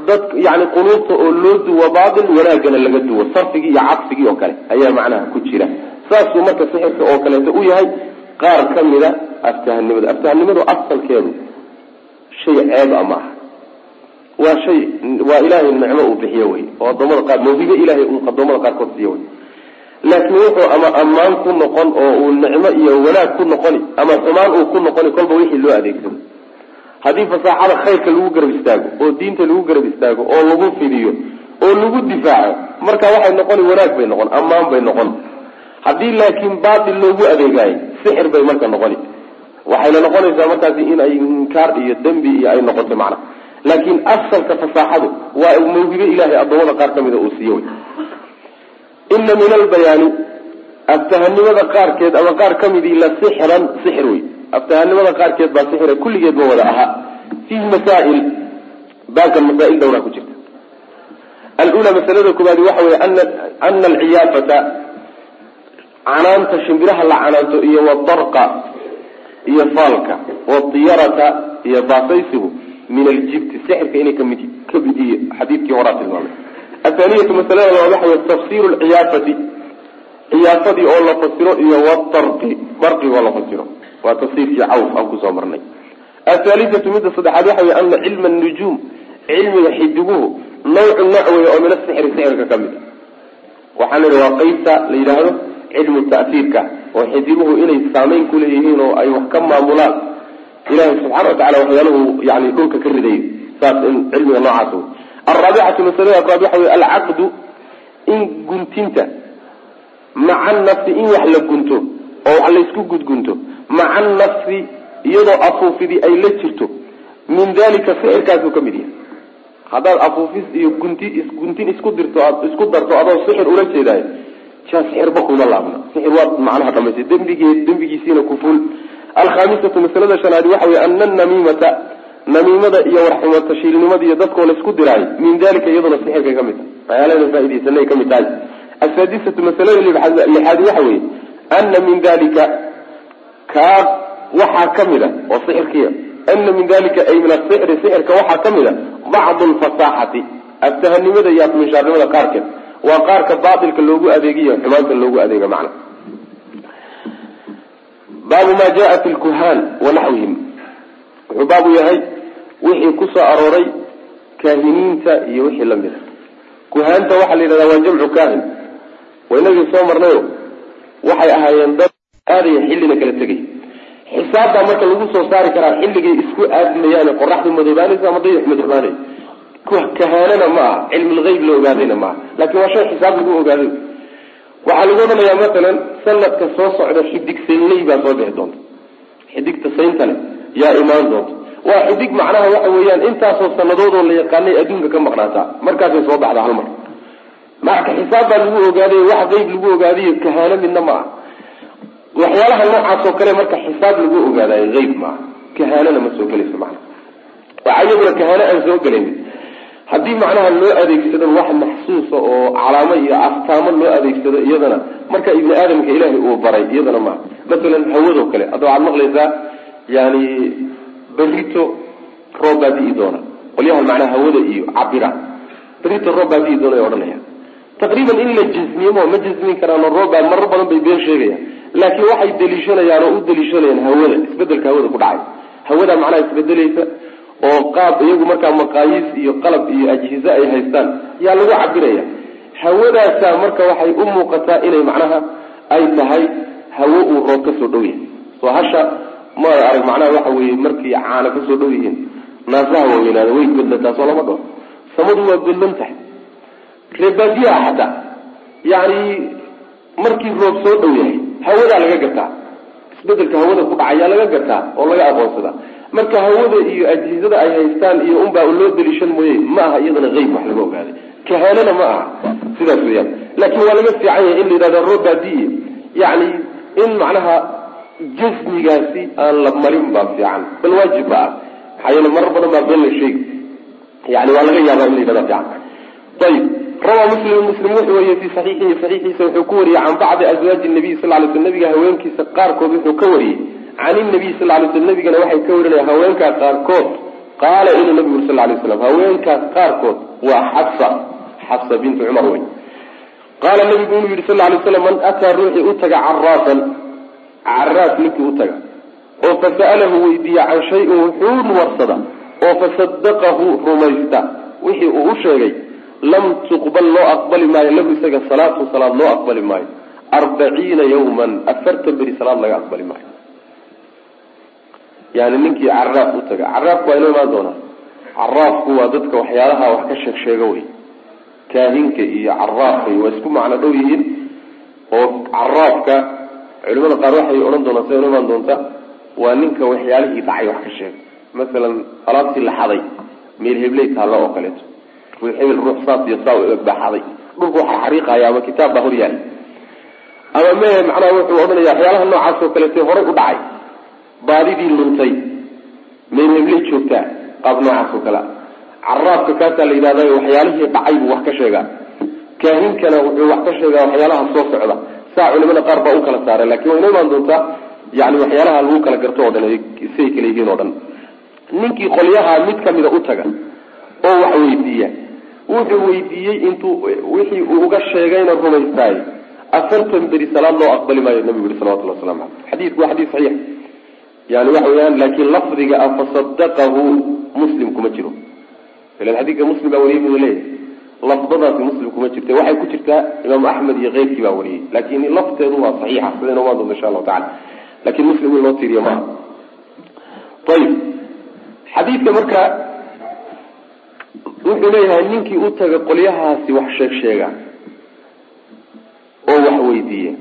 dad yani quluubta oo loo duwo baatil wanaagana laga duwo sarfigii iyo cadfigii oo kale ayaa macnaha ku jira. Saasuu marka sixirka oo kaleeto u yahay qaar kamida aftahanimada. Aftahanimadu asalkeedu shay ceeb a maaha waa shay waa ilaahay nicmo uu bixiyo wey oo adoomada qaar mawhibo ilaahay uu adoomada qaarkood siiyo wey. Laakiin wuxuu ama ammaan ku noqon oo uu nicmo iyo wanaag ku noqoni ama xumaan uu ku noqoni kolba wixii loo adeegsado haddii fasaaxada khayrka lagu garab istaago oo diinta lagu garab istaago oo lagu fidiyo oo lagu difaaco marka waxay noqoni wanaag bay noqon ammaan bay noqon. Haddii laakiin baatil loogu adeegaayo sixir bay marka noqoni waxayna noqonaysaa markaasi in ay inkaar iyo dembi iyo ay noqoto macna. Laakiin asalka fasaaxadu waa mawhibo ilahay addoommada qaar ka mida uu siiyo wy ina min albayaani aftahanimada qaarkeed ama qaar ka midii la sixran sixir wey aftahanimada qaarkeed baa sixira kulligeed ma wada ahaa. Fiihi masaail baabkan masaail dhowraa ku jirta. Alula masalada koobaadi waxa wey ana alciyaafata canaanta shimbiraha la canaanto iyo wadarqa iyo faalka wadiyarata iyo baasaysigu min aljibti sixirka inay ka mid ka mid iyo xadiidkii horaa tilmaamay. Athaniyatu masalada labaad waxa wey tafsiru lciyaafati ciyaafadii oo la fasiro iyo wadarqi darqigoo la fasiro. Waa tafsiirkii cawf aan ku soo marnay. Athaalithatu midda saddexaad waxa wey ana cilma nujuum cilmiga xidiguhu nawcu nooc wey oo min asixri sixirka ka mid. A waxaan idhi waa qeybta la yidhaahdo cilmu ta'fiirka oo xidiguhu inay saameyn kuleeyihiin oo ay wax ka maamulaan. Ilahi subxana wa tacala waxyaaluhu yani dhulka ka ridayo saas in cilmiga noocaas wey alraabicatu masalada afraad waxa wey alcaqdu in guntinta maca nafsi in wax la gunto oo wax laysku gudgunto maca nafsi iyadoo afuufidii ay la jirto min dalika sixirkaasuu ka mid yahay. Haddaad afuufis iyo gunti guntin isku dirto isku darto adoo sixir ula jeedaayo sixirba kuma laabna waa macnaha dhamaystay dembigeed dembigiisiina kuful alkhamisatu masalada shanaadi waxa wey ana namimata namiimada iyo warxumo iyo dadkoo laysku diraayo min dalika iyaduna sixirkay ka mid tahay waxyaalahana faaidaysanay ka mid tahay. Asaadisatu masalada lixaadi waxa weeye ana min dalika kaa waxaa ka mid a oo sixirkiya ana min dalika ay min asixri sixirka waxaa ka mid a bacdu lfasaaxati aftahanimada iyo afminshaarnimada qaarkeed waa qaarka baatilka loogu adeegiyo xumaanta loogu adeega macna. Baabu ma jaa fi lkuhaan wa naxwihim. Wuxuu baabu yahay wixii ku soo arooray kaahiniinta iyo wixii la mid a kuhaanta waxaa la yidhahdaa waa jamcu kahin waa inagii soo marnayo waxay ahaayeen dad aadaya xillina kala tegay xisaabtaa marka lagu soo saari karaa xilligay isku aadmayaan qoraxdu madoobaanaysa ama dayax madoobaanay kahaanana ma aha. Cilmulgeyb la ogaadayna maaha laakiin waa shay xisaab lagu ogaaday. Waxaa lagu odhanayaa masalan sanadka soo socda xidig saynley baa soo bixi doonta. Xidigta sayntale yaa imaan doonta. Waa xidig macnaha waxa weeyaan intaasoo sanadoodoo la yaqaanay adduunka ka maqnaataa markaasay soo baxda hal mar. Marka xisaab baa lagu ogaaday wax qeyb lagu ogaadayo kahaano midna ma aha. Waxyaalaha noocaas oo kale marka xisaab lagu ogaadayo eyb maaha kahaanana ma soo gelayso macna. Waxaa iyaduna kahaano aan soo gelayn haddii macnaha loo adeegsado wax maxsuusa oo calaamo iyo astaamo loo adeegsado iyadana marka ibni aadamka ilaahay uu baray iyadana maaha masalan hawadoo kale hadda waxaad maqlaysaa yani berito roob baa di'i doona qolyahan macnaha hawada iyo cabira berito roob baa di'i doona ay odhanaya. Taqriiban in la jasmiyemo ma jasmin karaano roobbaa marar badan bay been sheegayaan. Laakiin waxay daliishanayaan oo u daliishanayaan hawada isbeddelka hawada ku dhacay. Hawada macnaha isbedelaysa oo qaab iyagu markaa maqaayiis iyo qalab iyo ajhize ay haystaan yaa lagu cabiraya hawadaasaa marka waxay u muuqataa inay macnaha ay tahay hawo uu roob ka soo dhow yahay. Soo hasha ma arag macnaha waxa weeye markii caana ka soo dhow yihiin naasaha waaweynaada way godlataa soo lama dhaho samadu waa godlan tahay. Reebaadiyaha xataa yani markii roob soo dhow yahay hawadaa laga gartaa. Isbedelka hawada ku dhacayaa laga gartaa oo laga aqoonsadaa marka hawada iyo ajhizada ay haystaan iyo unbaa loo daliishan mooye ma aha iyadana eyb wax laga ogaaday kahaanana ma aha sidaas weyaan laakiin waa laga fiican yahay in la yidhahda robaadiye yani in macnaha jasmigaasi aan la marin baa fiican bal waajib ba ah. Maxaa yeele marar badan baa been la sheegi. Yani waa laga yaabaa in la yidhahda fiican. Ayib rawaa muslim muslim wuxuu weriye fi saxiixihi saxiixiisa wuxuu ku wariyey can bacdi azwaaji nabiy sal lay sl nabiga haweenkiisa qaarkood wuxuu ka wariyey can inabiy sal lay sl nabigana waxay ka warinaya haweenkaa qaarkood qaala inuu nabigu sal lay slam haweenkaas qaarkood waa xabsa xabsa bintu cumar wey qaala nabigu inuu yihi sal lay slam man ataa ruuxii u taga caraasan caraas ninkii u taga oo fasa'alahu weydiiya can shayin warsada oo fasadaqahu rumaysta wixii uu u sheegay lam tuqbal loo aqbali maayo lahu isaga salaatu salaad loo aqbali maayo arbaciina yawman afartan beri salaad laga aqbali maayo yani ninkii caraaf u taga. Caraafku waa inoo imaan doonaa. Caraafku waa dadka waxyaalaha wax ka sheeg sheega wey kaahinka iyo caraafka waa isku macno dhow yihiin oo caraabka culimada qaar waxay odhan doonaan siday imaan doonta waa ninka waxyaalihii dhacay wax ka sheega masalan alaabtii la xaday meel hebley taallo oo kaleeto. Hebel ruux saas iyo saa baa xaday. Dhulku waxaa xariiqaya ama kitaab baa hor yaalla ama me macnaha wuxuu odhanaya waxyaalaha noocaas oo kaleeto horay u dhacay baadidii luntay. Hebley joogtaa qaab noocaas oo kale. Caraabka kaasaa la yidhahda waxyaalihii dhacay buu wax ka sheegaa. Kaahinkana wuxuu wax ka sheegaa waxyaalaha soo socda. Saa culimada qaar baa u kala saaray laakiin way inoo imaan doontaa yani waxyaalaha lagu kala garto o dhan siay kala yihiin o dhan. Ninkii qolyaha mid kamida u taga oo wax weydiiya. Wuxuu weydiiyey intuu wixii uu uga sheegayna rumaystaay afartan beri salaad loo aqbali maayo nabigu yuri salawatulli waslamu aleyh xadiidku waa xadiis saxiix yani waxa weyaan laakin lafdiga a fasadaqahu muslim kuma jiro. Ilan xadiidka muslim baa wariyay buu leeyahay. Lafdadaasi muslim kuma jirta waxay ku jirtaa imaam axmed iyo keyrkii baa wariyey laakin lafteedu waa saxiixa sidayna umaan doonta insha allahu tacala laakiin muslim in loo tiiriyo maaha ayib xadiidka marka wuxuu leeyahay ninkii u taga qolyahaasi wax sheeg sheega oo wax weydiiya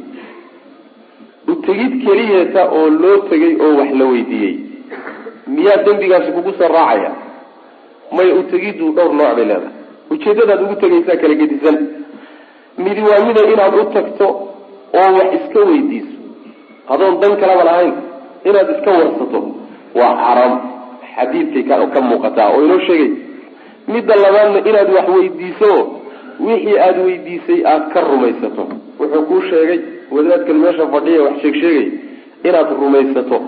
utegid keliyeeta oo loo tegay oo wax la weydiiyey. Miyaa dembigaasi kugu soo raacaya? May utegiddu dhowr nooc bay leedahay. Ujeedadaad ugu tegaysaa kala gedisan. Midi waa mida inaad u tagto oo wax iska weydiiso. Adoon dan kalaba lahayn. Inaad iska warsato. Waa xaraam xadiidkay ka muuqataa oo inoo sheegay. Midda labaadna inaad wax weydiiso wixii aada weydiisay aada ka rumaysato. Wuxuu kuu sheegay wadaadkan meesha fadhiya wax sheeg sheegay inaad rumaysato.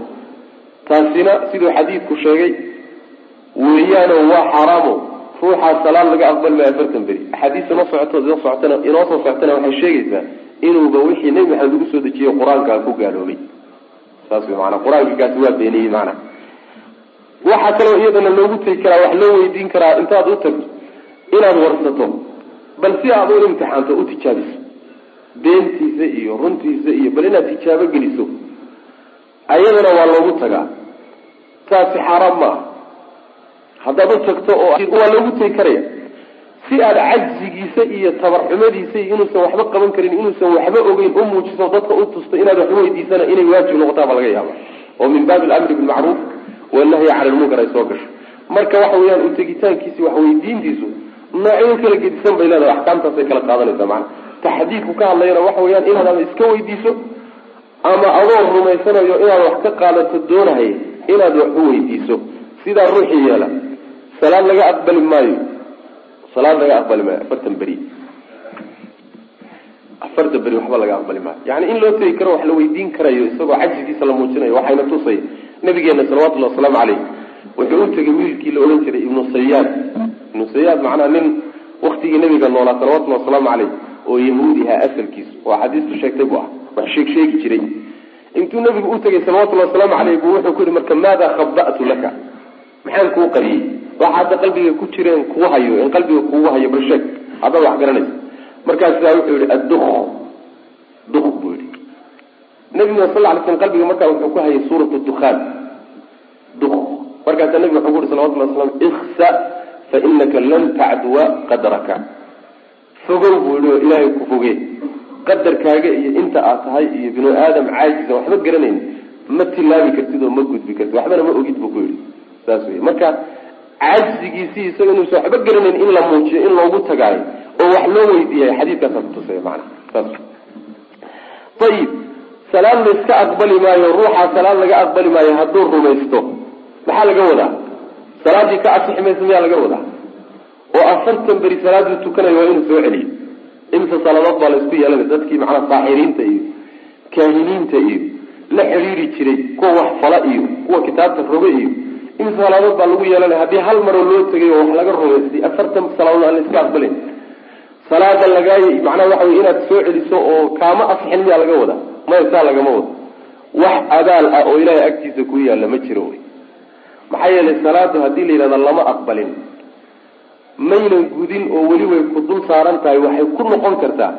Taasina siduu xadiidku sheegay weeyaano waa xaaraamo ruuxaa salaad laga aqbali maayo afartan beri. Axaadiista noo socoto inoo socotana inoo soo socotana waxay sheegaysaa inuuba wixii nebi maxamed lagu soo dejiyey qur'aankaa ku gaaloobay. Saas wey maanaa qur'aankikaasi waa beeniyey maanaa waxaa kaloo iyadana loogu tegi karaa wax loo weydiin karaa intaad u tagto inaad warsato. Bal si aad u imtixaanto u tijaabiso beentiisa iyo runtiisa iyo bal inaad tijaabo geliso ayadana waa loogu tagaa. Taasi xaaraam ma ah haddaad u tagto oo waa loogu tegi karaya. Si aad cajzigiisa iyo tabarxumadiisa iyo inuusan waxba qaban karin inuusan waxba ogeyn u muujiso dadka u tusto inaad wax weydiisana inay waajib noqotaa baa laga yaaba oo min baabi alamri bilmacruuf wanahyi cala lmunkar ay soo gasho marka waxa weeyaan utegitaankiisi wax weydiintiisu noocyo kala gedisan bay leedahay axkaamtaasay kala qaadanaysaa macana taxdiidku ka hadlayana waxa weeyaan inaad ama iska weydiiso ama adoo rumaysanayo inaad wax ka qaadato doonahay inaad wax u weydiiso. Sidaa ruuxii yeela salaad laga aqbali maayo. Salaad laga aqbali maayo afartan beri. Afartan beri waxba laga aqbali maayo. Yani in loo tegi karo wax la weydiin karayo isagoo cajigiisa la muujinayo waxayna tusay nabigeena salawatullahi wasalaamu caleyh wuxuu u tegay wiilkii la odhan jiray ibnu sayaad ibnu sayaad macnaa nin waktigii nabiga noolaa salawatullahi wasalaamu caleyh oo yahuudiha asalkiisu oo axaadiistu sheegtay bu ah. Wax sheeg sheegi jiray. Intuu nabigu u tegay salawatullahi wasalaamu caleyh buu wuxuu ku yihi marka maada khaba'tu laka? Maxaan kuu qariyey. Waxa hadda qalbiga ku jireen kuu hayo in qalbiga kugu hayo bal sheeg haddaad wax garanaysa markaasaa wuxuu yihi adduk duk buu yihi nabiguna sal lay slam qalbiga markaa wuxuu ku hayay suurat dukhaan. Duk markaasaa nabiga wuxuu ku uhi salawatullah waslam iksa fa inaka lan tacduwa qadraka fogow buu yihi oo ilaahay ku fogee qadarkaaga iyo inta aad tahay iyo binu aadam caajisa waxba garanayn. Ma tilaabi kartid oo ma gudbi kartid. Waxbana ma ogid buu ku yihi saas wey marka cajzigiisii isaga inuusan waxba garanayn in la muujiyo in loogu tagaayo oo wax loo weydiiyayo xadiidkaasaa kutusaya maana saas ayib salaad la iska aqbali maayo ruuxaa salaad laga aqbali maayo hadduu rumaysto maxaa laga wadaa? Salaaddii ka asixi maysa miyaa laga wadaa oo afartan beri salaaduu tukanayo waa inuu soo celiyo. Imse salaadood baa la isku yeelanay dadkii macnaa saaxiriinta iyo kaahiniinta iyo la xidhiiri jiray kuwa wax fala iyo kuwa kitaabta roge iyo. Imse salaadood baa lagu yeelanaya haddii hal maroo loo tegay oo wax laga rumaystay afartan salaadood aan la iska aqbalin. Salaada lagaa macnaha waxa wey inaad soo celiso oo kaama asixin miyaa laga wadaa? Maya saa lagama wado. Wax abaal ah oo ilaahay agtiisa ku yaalla ma jiro wey maxaa yeelay salaadu haddii la yidhahda lama aqbalin maynan gudin oo weli way ku dul saaran tahay waxay ku noqon kartaa.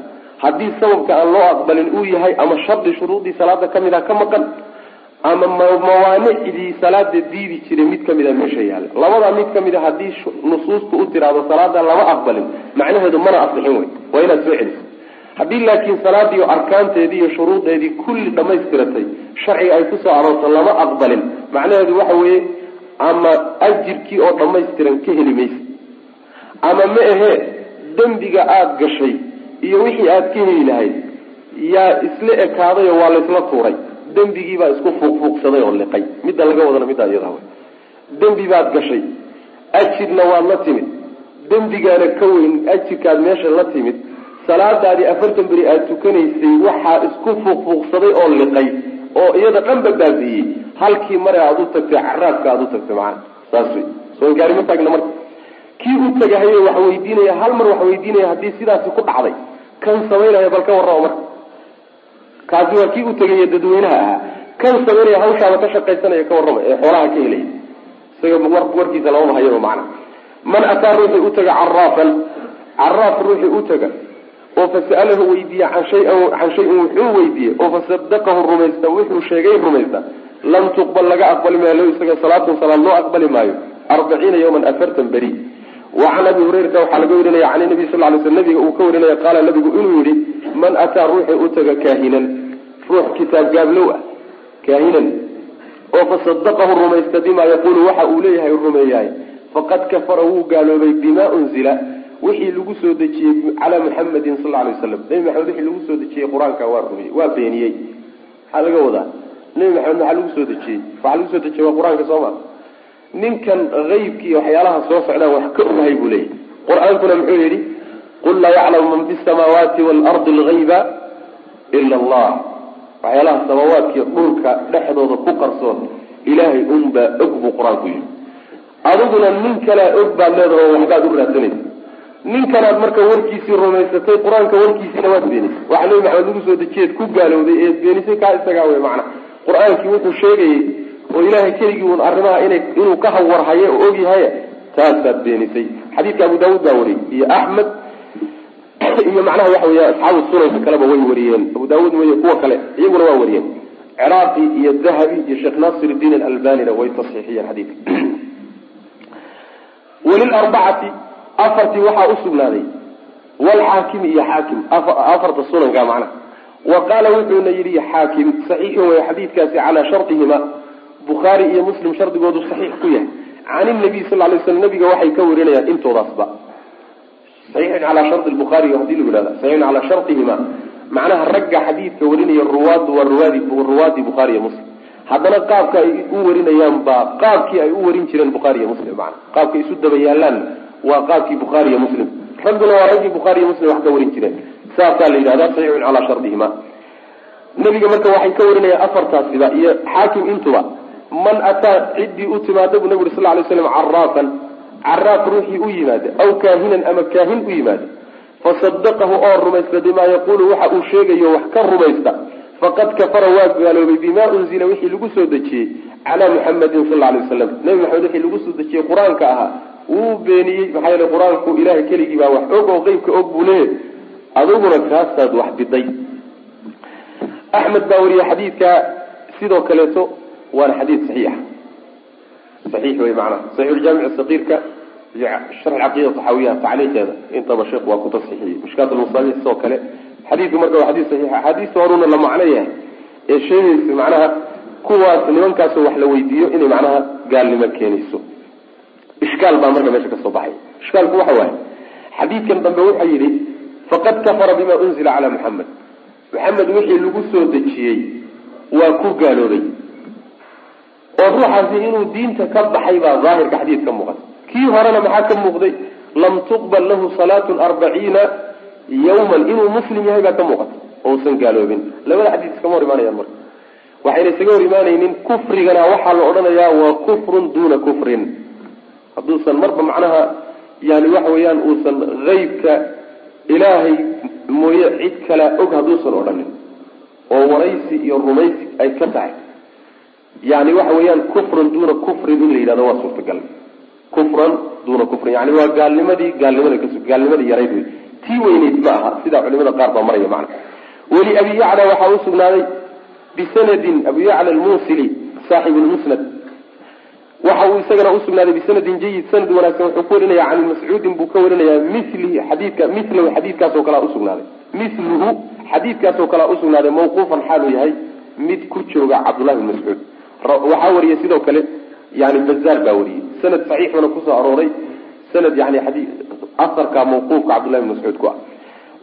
Haddii sababka aan loo aqbalin uu yahay ama shardi shuruudii salaada ka mid ah ka maqan ama mawaanicdii salaada diidi jiray mid ka mid a meesha yaalla. Labadaa mid ka mid a haddii nusuustu u tiraahdo salaada lama aqbalin macnaheedu mana asixin wey waa inaad soo celiso haddii laakiin salaadii arkaanteedii iyo shuruudeedii kulli dhamaystiratay sharciga ay ku soo aroorto lama aqbalin. Macnaheedu waxa weeye ama ajirkii oo dhammaystiran ka heli maysa ama ma ahee dembiga aada gashay iyo wixii aada ka heli lahayd yaa isla ekaaday oo waa laysla tuuray. Dembigiibaa isku fuuqfuuqsaday oo liqay. Midda laga wadana middaa iyada dembi baad gashay. Ajirna waad la timid. Dembigaana ka weyn ajirkaad meesha la timid. Salaadaadii afartan beri aada tukanaysay waxaa isku fuuqfuuqsaday oo liqay oo iyada dhanba baabi'iyey halkii mare aada u tagtay caraabka aada u tagtay macana saas wey soo gaarima taagna marka kii u tagahaye wax weydiinaya hal mar wax weydiinaya haddii sidaasi ku dhacday kan samaynaya bal ka warrama marka kaasi waa kii u tegaya dadweynaha ahaa. Kan samaynaya hawshaaba ka shaqaysanaya ka warrama ee xoolaha ka helaya isaga warkiisa lamama hayaba macna. Man ataa ruuxii u taga caraafan caraaf ruuxii u taga oo fasa'alahu weydiiya can shayan can shayin wuxuu weydiiyey oo fasadaqahu rumaysta wuxuu sheegay rumaysta lam tuqbal laga aqbali maayo lahu isaga salaatun salaad loo aqbali maayo arbaciina yawman afartan beri wa can abi hurayrata waxaa laga warinaya can nabi sal lay sl nabiga uu ka warinaya qaala nabigu inuu yihi man ataa ruuxii u taga kaahinan? Ruux kitaab gaablow ah kaahinan. Oo fasadaqahu rumaysta bima yaquulu waxa uu leeyahay rumeeyahay. Faqad kafara wuu gaaloobay bima unzila. Wixii lagu soo dejiyey calaa muxamadin sal lay waslam nebi maxamed wixii lagu soo dejiyey qur'aanka waa rumiyey waa beeniyey. Maxaa laga wadaa. Nebi maxamed maxaa lagu soo dejiyey. Waxaa lagu soo dejiyey waa qur'aanka soo ma ninkan aybki waxyaalaha soo socdaan wax ka ogahay buu leeyahy qur'aankuna muxuu yihi qul laa yaclamu man fi samaawaati waalardi algayba ila allah. Waxyaalaha samaawaadkiiyo dhulka dhexdooda ku qarsoon ilaahay unbaa og buu qur'aanku yihi adiguna nin kalea og baad leedaha oo waxbaad u raadsanaysa ninkanaad marka warkiisii rumaysatay qur'aanka warkiisiina waad beenisay. Waxa nebi maxamed lagu soo dejiyeed ku gaalowday eed beenisay kaa isagaa wey macana qur'aankii wuxuu sheegayey oo ilaahay keligii un arrimaha inuu ka hawarhaye oo ogyahay taasaad beenisay. Xadiidka abu daawuud baa wariyey iyo axmed iyo macnaha waxa weya asxaabu sunanka kaleba way wariyeen. Abu daawuud wey kuwa kale iyaguna waa wariyeen. Ciraaqi iyo dahabi iyo sheekh nasir diin alalbanina way tasxiixiyeen xadiidka. Walilarbacati afartii waxaa usugnaaday walxaakimi iyo xaakim afarta sunanka macnaha. Wa qaala wuxuuna yidhi xaakim saxiixun wey xadiidkaasi calaa shartihima bukhaari iyo muslim shardigoodu saxiix ku yahay. Can inabiy sal lay slam nabiga waxay ka warinayaan intoodaasba saxiixun calaa sharti bukhaari haddii lagu yihahda saxiixun calaa shartihima macnaha ragga xadiidka warinaya ruwaaddu waa ruwaadi ruwaadii bukhaari iyo muslim. Haddana qaabka ay u warinayaan baa qaabkii ay u warin jireen bukhaari iyo muslim mana qaabkay isu daba yaalaan waa qaabkii bukhaari iyo muslim. Ragguna waa raggii bukhaari iyo muslim wax ka warin jireen. Saasaa la yidhahda saxiixun calaa shardihima nabiga marka waxay ka warinayaan afartaasiba iyo xaakim intuba man ataa ciddii u timaada buu nabi uri sal lay slam caraafan caraaf ruuxii u yimaada aw kaahinan ama kaahin u yimaada fasadaqahu oo rumaysta bimaa yaquulu waxa uu sheegayo wax ka rumaysta. Faqad kafara waa gaaloobay bima unzila wixii lagu soo dejiyey calaa muxamadin sal lay waslam nabi maxamed wixii lagu soo dejiyey qur'aanka ahaa wuu beeniyey maxaa yeele qur'aanku ilahay keligii baa wax og oo qeybka og buu leeyahy adiguna kaasaad wax biday. Axmed baa wariyey xadiidka sidoo kaleeto waana xadiid saxiixa saxiix wey macnaha. Saxiixuljaamic saqiirka iyo sharx caqiida taxaawiyaha tacliiqeeda. Intaba sheekh waa ku tasxiixiyey mishkaat lmusabi sidoo kale. Xadiidku marka waa xadiid saxiixa. Axaadiista horuna la macno yahay ee sheegaysa macnaha kuwaas nimankaasoo wax la weydiiyo inay macnaha gaalnimo keenayso ishkaal baa marka meesha ka soo baxay. Ishkaalku waxa waaye xadiidkan dambe wuxa yidhi faqad kafara bima unzila calaa muxamed maxamed wixii lagu soo dejiyey waa ku gaaloobay oo ruuxaasi inuu diinta ka baxay baa daahirka xadiid ka muuqata. Kii horena maxaa ka muuqday? Lam tuqbal lahu salaatun arbaciina yawman. Inuu muslim yahay baa ka muuqata. Oo usan gaaloobin. Labada xadiis iskama hor imaanayaan marka. Waxayna isaga hor imaanaynin kufrigana waxaa la odhanayaa waa kufrun duuna kufrin. Hadduusan marba macnaha yani waxa weeyaan uusan haybka ilaahay mooye cid kalea og hadduusan odhanin. Oo waraysi iyo rumaysi ay ka tahay yani waxa weeyaan kufran duuna kufrin in la yidhahdo waa suurtagal. Kufran duuna kufrin yani waa gaalnimadii gaalnimada gaalnimadii yarayd wey tii weyneyd ma aha sidaa culimada qaar baa maraya macna. Weli abi yacla waxaa usugnaaday bisanadin abu yacla almunsili saaxibu lmusnad waxa uu isagana usugnaaday bisanadin jayid sanad wanaagsan wuxuu ku warinaya can mascuudin buu ka warinaya milihi xadiidka milahu xadiidkaas oo kalea usugnaaday miluhu xadiidkaasoo kalea usugnaaday mawquufan xaaluu yahay mid ku jooga cabdullahi bn mascuud waxaa wariyay sidoo kale yani bazaar baa wariyey sanad saxiixuna ku soo arooray. Sanad yani adi asarka mawquufka cabdullahi bn mascuud ku ah.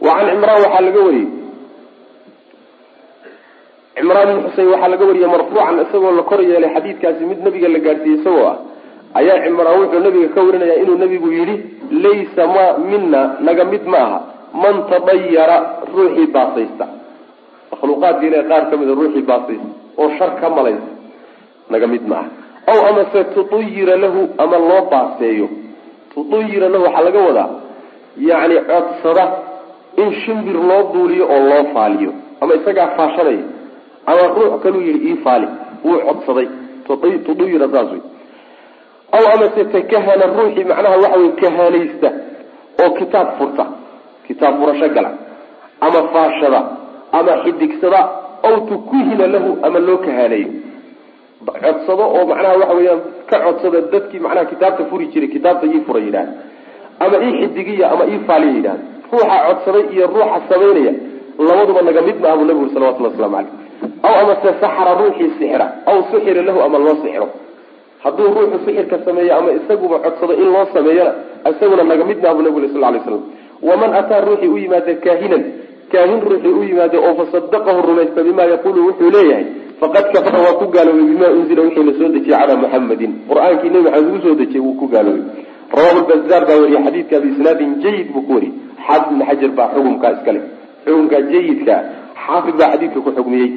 Wa can cimraan waxaa laga wariyey cimraan ibn xusein waxaa laga wariyey marfuucan isagoo la kor yeelay xadiidkaasi mid nabiga la gaadhsiiyey isagoo ah. Ayaa cimraan wuxuu nabiga ka warinaya inuu nabigu yidhi laysa ma mina naga mid ma aha. Man tadayara ruuxii baasaysta. Makhluuqaadka ilahi qaar ka mida ruuxii baasaysta. Oo shar ka malaysa naga mid ma aha aw amase tutuyira lahu ama loo baaseeyo. Tutuyira lahu waxaa laga wadaa yacni codsada in shimbir loo duuliyo oo loo faaliyo. Ama isagaa faashanaya ama ruux kaluu yihi ii faali. Wuu codsaday. Tuduyira saas wey aw amase takahana ruuxii macnaha waxa wey kahaanaysta oo kitaab furta kitaab furasho gala ama faashada ama xidigsada aw tukuhina lahu ama loo kahaaneeyo codsado oo macnaha waxa weeyaan ka codsada dadkii macnaha kitaabta furi jiray kitaabta ii fura yidhahda ama ii xidigiya ama ii faaliya yidhahda ruuxa codsaday iyo ruuxa samaynaya labaduba naga mid maaha buu nabigu salawatulli waslamu caleyh aw amase saxara ruuxii sixra aw suxira lahu ama loo sixro hadduu ruuxu sixirka sameeyo ama isaguba codsado in loo sameeyona isaguna naga mid maaha buu nabigu sal lay slam waman ataa ruuxii u yimaada kaahinan kaahin ruuxii u yimaada oo fasadaqahu rumaysta bima yaqulu wuxuu leeyahay faqad kafara waa ku gaaloobay bima unzila wixii la soo dejiyey calaa muxamadin qur'aankii nebi maxamed lagu soo dejiyey wuu ku gaaloobay rawahu lbazaar baa wariyey xadiidka biisnaadin jayid buu ku wariyey. Xaafid ibn xajar baa xukumkaa iskale xukumkaa jayidka xaafid baa xadiidka ku xugmiyey.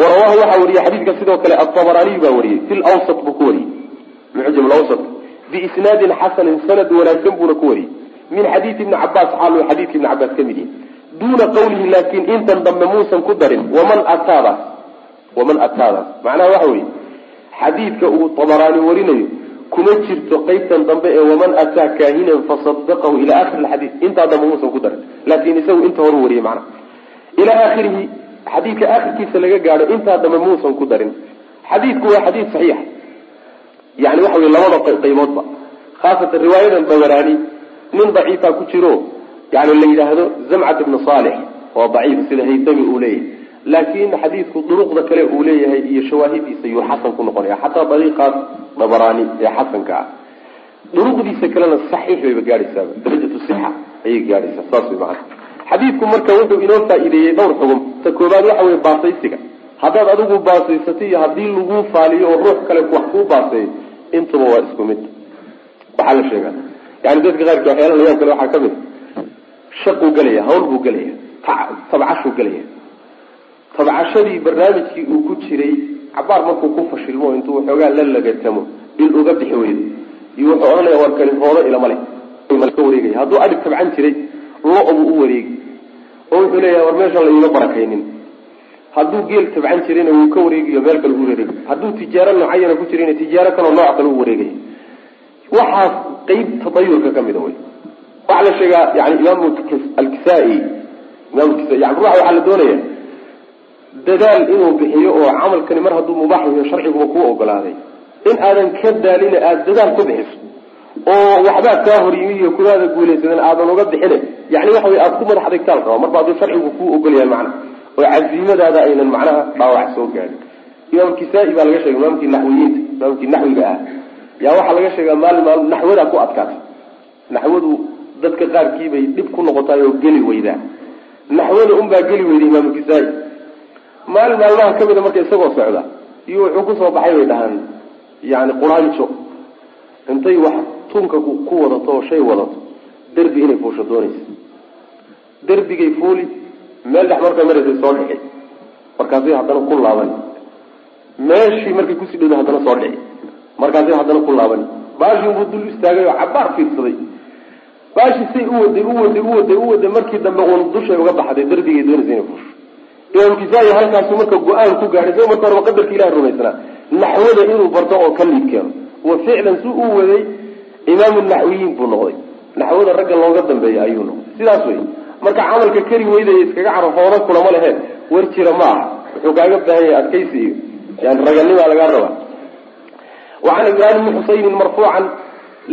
Warawahu waxaa wariyey xadiidka sidoo kale atabaraaniyu baa wariyey fi lawsat buu ku wariyey. Mucjam lawsat biisnaadin xasanin sanad wanaagsan buuna ku wariyey. Min xadiidi ibni cabaas xaalu xadiidka ibni cabaas ka mid yihi duuna qawlihi laakin intan dambe muusan ku darin. Waman ataadaas waman ataadaas macnaha waxa weye xadiidka uu tabaraani warinayo kuma jirto qeybtan dambe ee waman ataa kaahinan fasadaqahu ila akhiri xadiid intaa dambe muusan ku darin. Laakin isagu inta horu wariyey macnaha. Ilaa aakhirihi xadiidka aakhirkiisa laga gaadho intaa dambe muusan ku darin. Xadiidku waa xadiid saxiixa yani waxa wey labada qayboodba khaasatan riwaayadan tabaraani nin daciifaa ku jiro yani la yidhaahdo zamcat ibnu saalix waa daciif sida haytami uu leeyahay laakin xadiidku duruqda kale uu leeyahay iyo shawaahidiisa yuu xasan ku noqonaya xataa dariiqaas dabaraani ee xasanka ah duruqdiisa kalena saxiix bayba gaadhaysaaba darajatu sixa ayay gaadhaysaa saas way macana xadiidku marka wuxuu inoo faa-iideeyey dhowr xugum ta koobaad waxa weye baasaysiga haddaad adigu baasaysatay iyo haddii lagu faaliyo oo ruux kale wax kuu baaseeyo intuba waa isku mid waxaa la sheegaa yani dadka qaarki waxyaala layaab kale waxaa ka mid shaquu gelaya hawl buu gelaya tabcashuu gelaya tabcashadii barnaamijkii uu ku jiray cabaar markuu ku fashilmo intuu waxoogaa la lagatamo il uga bixi weydo iyo wuxuu odhanaya war kani hoodo ilama leh. Wareegaya hadduu adhig tabcan jiray lo-buu u wareegi oo wuxuu leeyahay war meeshan la iima barakaynin. Hadduu geel tabcan jirayna wuu ka wareegiyo meel kale u wareegi hadduu tijaaro noocayana ku jirayna tijaaro kaloo nooc kale u wareegaya waxaas qeyb tadayurka ka mida wey waxaa la sheegaa yani imaam alkisaa-i ruuxa waxaa la doonaya dadaal inuu bixiyo oo camalkani mar hadduu mubaax yahiyo sharciguba kuu ogolaaday. In aadan ka daalina aada dadaal ku bixiso oo waxbaa kaa horyimi iyo kudaada guulaysadan aadan uga bixine yani waxa wey aada ku madax adegtaal rabaa marba hadduu sharcigu kuu ogol yahay macna oo casiimadaada aynan macnaha dhaawac soo gaadin imaam kisaa-i baa laga sheegay imaamkii naxwiyiinta imaamkii naxwiga ah. Yaa waxaa laga sheegaa maalin maalin naxwadaa ku adkaatay. Naxwadu dadka qaarkii bay dhib ku noqotaay oo geli weydaa naxwada unbaa geli weyday imaamu kisaa-i maalin maalmaha ka mida marka isagoo socda iyo wuxuu ku soo baxay bay dhahaan yani quraanjo intay wax tunka ku wadato oo shay wadato derbi inay fuusho doonaysa. Derbigay fuuli meel dhex markay maraysay soo dhixi markaasay haddana ku laaban. Meeshii markay ku sii dhowda haddana soo dhici markaasay haddana ku laaban. Baashii buu dul istaagay oo cabaar fiirsaday baashii say u waday u waday u waday u waday markii dambe uun dushay uga baxday derbigay doonaysa inay fuusho imaam kisaa-i halkaasu marka go'aan ku gaadhay isagoo marka horeba qadarka ilahi rumaysanaa naxwada inuu barto oo ka liid keeno wa ficlan si uu waday imaamu naxwiyiin buu noqday. Naxwada ragga looga dambeeya ayuu noqday. Sidaas wey marka camalka keri weydaya iskaga caro hoodo kulama leheen war jira ma aha. Wuxuu kaaga baahan yahay adkaysi iyo yani raganimaa lagaa rabaa. Wacan imraan bni xusaynin marfuucan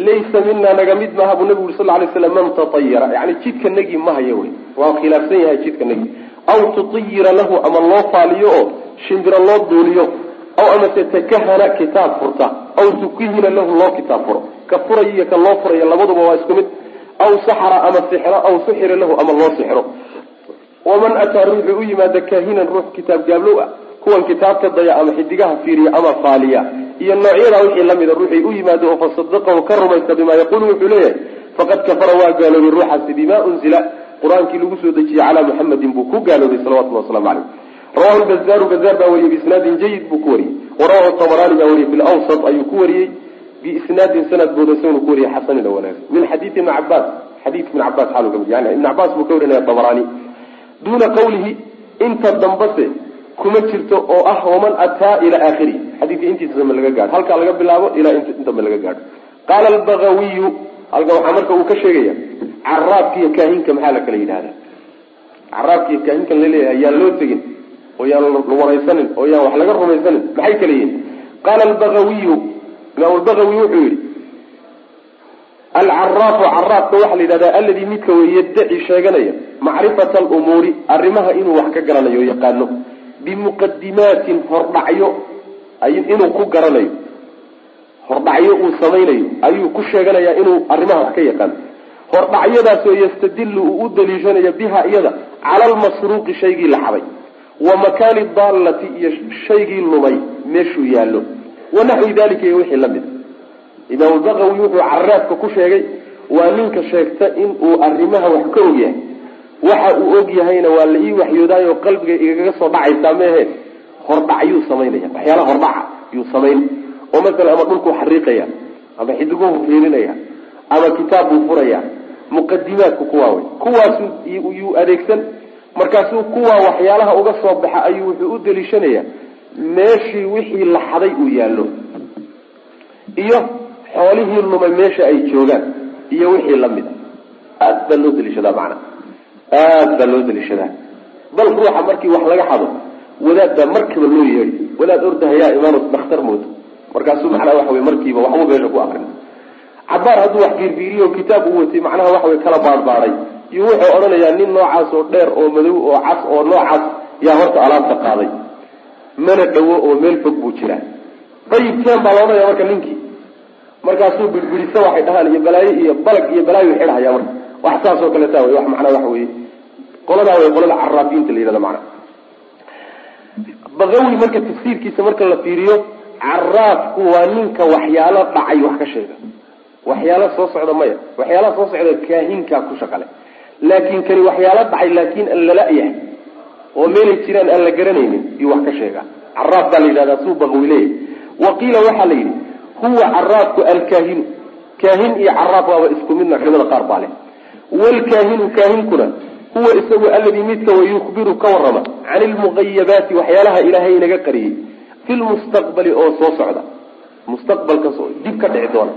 laysa mina naga mid maaha buu nabigu uri sal lay slam man tatayara yani jidka nagi ma haya wey. Waa khilaafsan yahay jidka nagi. Aw tutiyira lahu ama loo faaliyo oo shimbiro loo duuliyo. Aw amase takahana kitaab furta. Aw tukihina lahu loo kitaab furo. Ka furayo iyo ka loo furayo labaduba waa isku mid. Aw saxra ama sixro aw suxira lahu ama loo sixro. Waman ataa ruuxuu u yimaada kahinan ruux kitaab gaablow ah kuwan kitaabta daya ama xidigaha fiiriya ama faaliya. Iyo noocyadaa wixii lamida ruuxay u yimaado oo fasadaqahu ka rumaysta bimaa yaqulu wuxuu leeyahay faqad kafara waa gaaloobay ruuxaasi bima unzila. Qur'aankii lagu soo dejiyey calaa muxamadin buu ku gaaloobay salawatullah waslamu caleyh rawahu lbazaaru bazaar baa wariyey biisnaadin jayid buu ku wariyey. Warawahu tabarani baa wariyey fi lawsat ayuu ku wariyey. Biisnaadin sanad boodasanu ku wariyey xasanina wanaagsan min xadiidi ibni cabaas xadiidka ibn cabaas xaalu ka mid yani ibn cabaas buu ka warinaya tabarani duuna qawlihi inta dambase kuma jirto oo ah waman ataa ila aakhiri. Xadiidka intiisa dambe laga gaadho. Halkaa laga bilaabo ilaa in dambe laga gaadho. Qaala albagawiyu halkan waxaa marka uu ka sheegaya caraabka iyo kaahinka maxaa la kala yidhahda caraabka iyo kaahinkan la leeyahay yaan loo tegin oo yaan waraysanin oo yaan wax laga rumaysanin maxay kala yihiin qaala albagawiyu imaam lbagawi wuxuu yihi alcaraafu caraabka waxaa la yidhahdaa alladii midka wey yaddaci sheeganaya macrifata alumuuri arrimaha inuu wax ka garanayo yaqaano bimuqadimaatin hordhacyo inuu ku garanayo. Hordhacyo uu samaynayo ayuu ku sheeganayaa inuu arrimaha wax ka yaqaano hordhacyadaasoo yastadilu uu u daliishanayo biha iyada cala almasruuqi shaygii la xaday wa makaani daallati iyo shaygii lumay meeshuu yaallo. Wanaxwi dalika iyo wixii la mid. Imaam baqawi wuxuu caraabka ku sheegay waa ninka sheegta in uu arrimaha wax ka og yahay waxa uu og yahayna waa la ii waxyoodaayo qalbiga igaga soo dhacaysaa meehe hordhacyuu samaynaya waxyaalaha hordhaca yuu samayn oo masalan ama dhulkuu xariiqaya ama xidiguhu fiirinaya ama kitaab buu furaya muqadimaadku kuwaa wey kuwaasu yuu adeegsan markaasuu kuwaa waxyaalaha uga soo baxa ayuu wuxuu u daliishanayaa meeshii wixii la xaday uu yaallo. Iyo xoolihii lumay meesha ay joogaan iyo wixii la mid a. Aad baa loo daliishadaa macana aad baa loo daliishadaa. bal ruuxa markii wax laga xado wadaad baa markiiba loo yeedhi. Wadaad ordahayaa imaano dakhtar moodo markaasuu macnaha waxa wey markiiba waxbuu meesha ku akrin cabaar hadduu wax fiirfiiriyo kitaab u watay macnaha waxa wey kala baadbaaday iyo wuxuu odhanayaa nin noocaas oo dheer oo madow oo cas oo noocaas yaa horta alaabta qaaday. Mana dhawo oo meel fog buu jiraa. Dayib teen baa la marka ninkii. Markaasuu birbirisa waxay dhahaan iyo balaayo iyo balag iyo balaayo xidhahaya marka wax saas oo kaleeta wey wax macnaa waxa weye qoladaa way qolada caraafiinta la yihahda macana baqawi marka tafsiirkiisa marka la fiiriyo caraafku waa ninka waxyaalo dhacay wax ka sheega. Waxyaalo soo socda maya waxyaalaha soo socda kaahinkaa ku shaqale. Laakin kani waxyaalo dhacay laakin aan lala yahay oo meelay jiraan aan la garanaynin iyo wax ka sheega. Caraaf baa la yidhahdaa suu baqawi leeyahy wa qiila waxaa la yidhi huwa caraafku alkaahinu kaahin iyo caraaf waaba isku midna culimada qaar baa leh wlkaahinu kaahinkuna huwa isagu alladii midka wa yukhbiru ka warama can ilmuqayabaati waxyaalaha ilaahay inaga qariyey fi lmustaqbali oo soo socda mustaqbalka dib ka dhici doona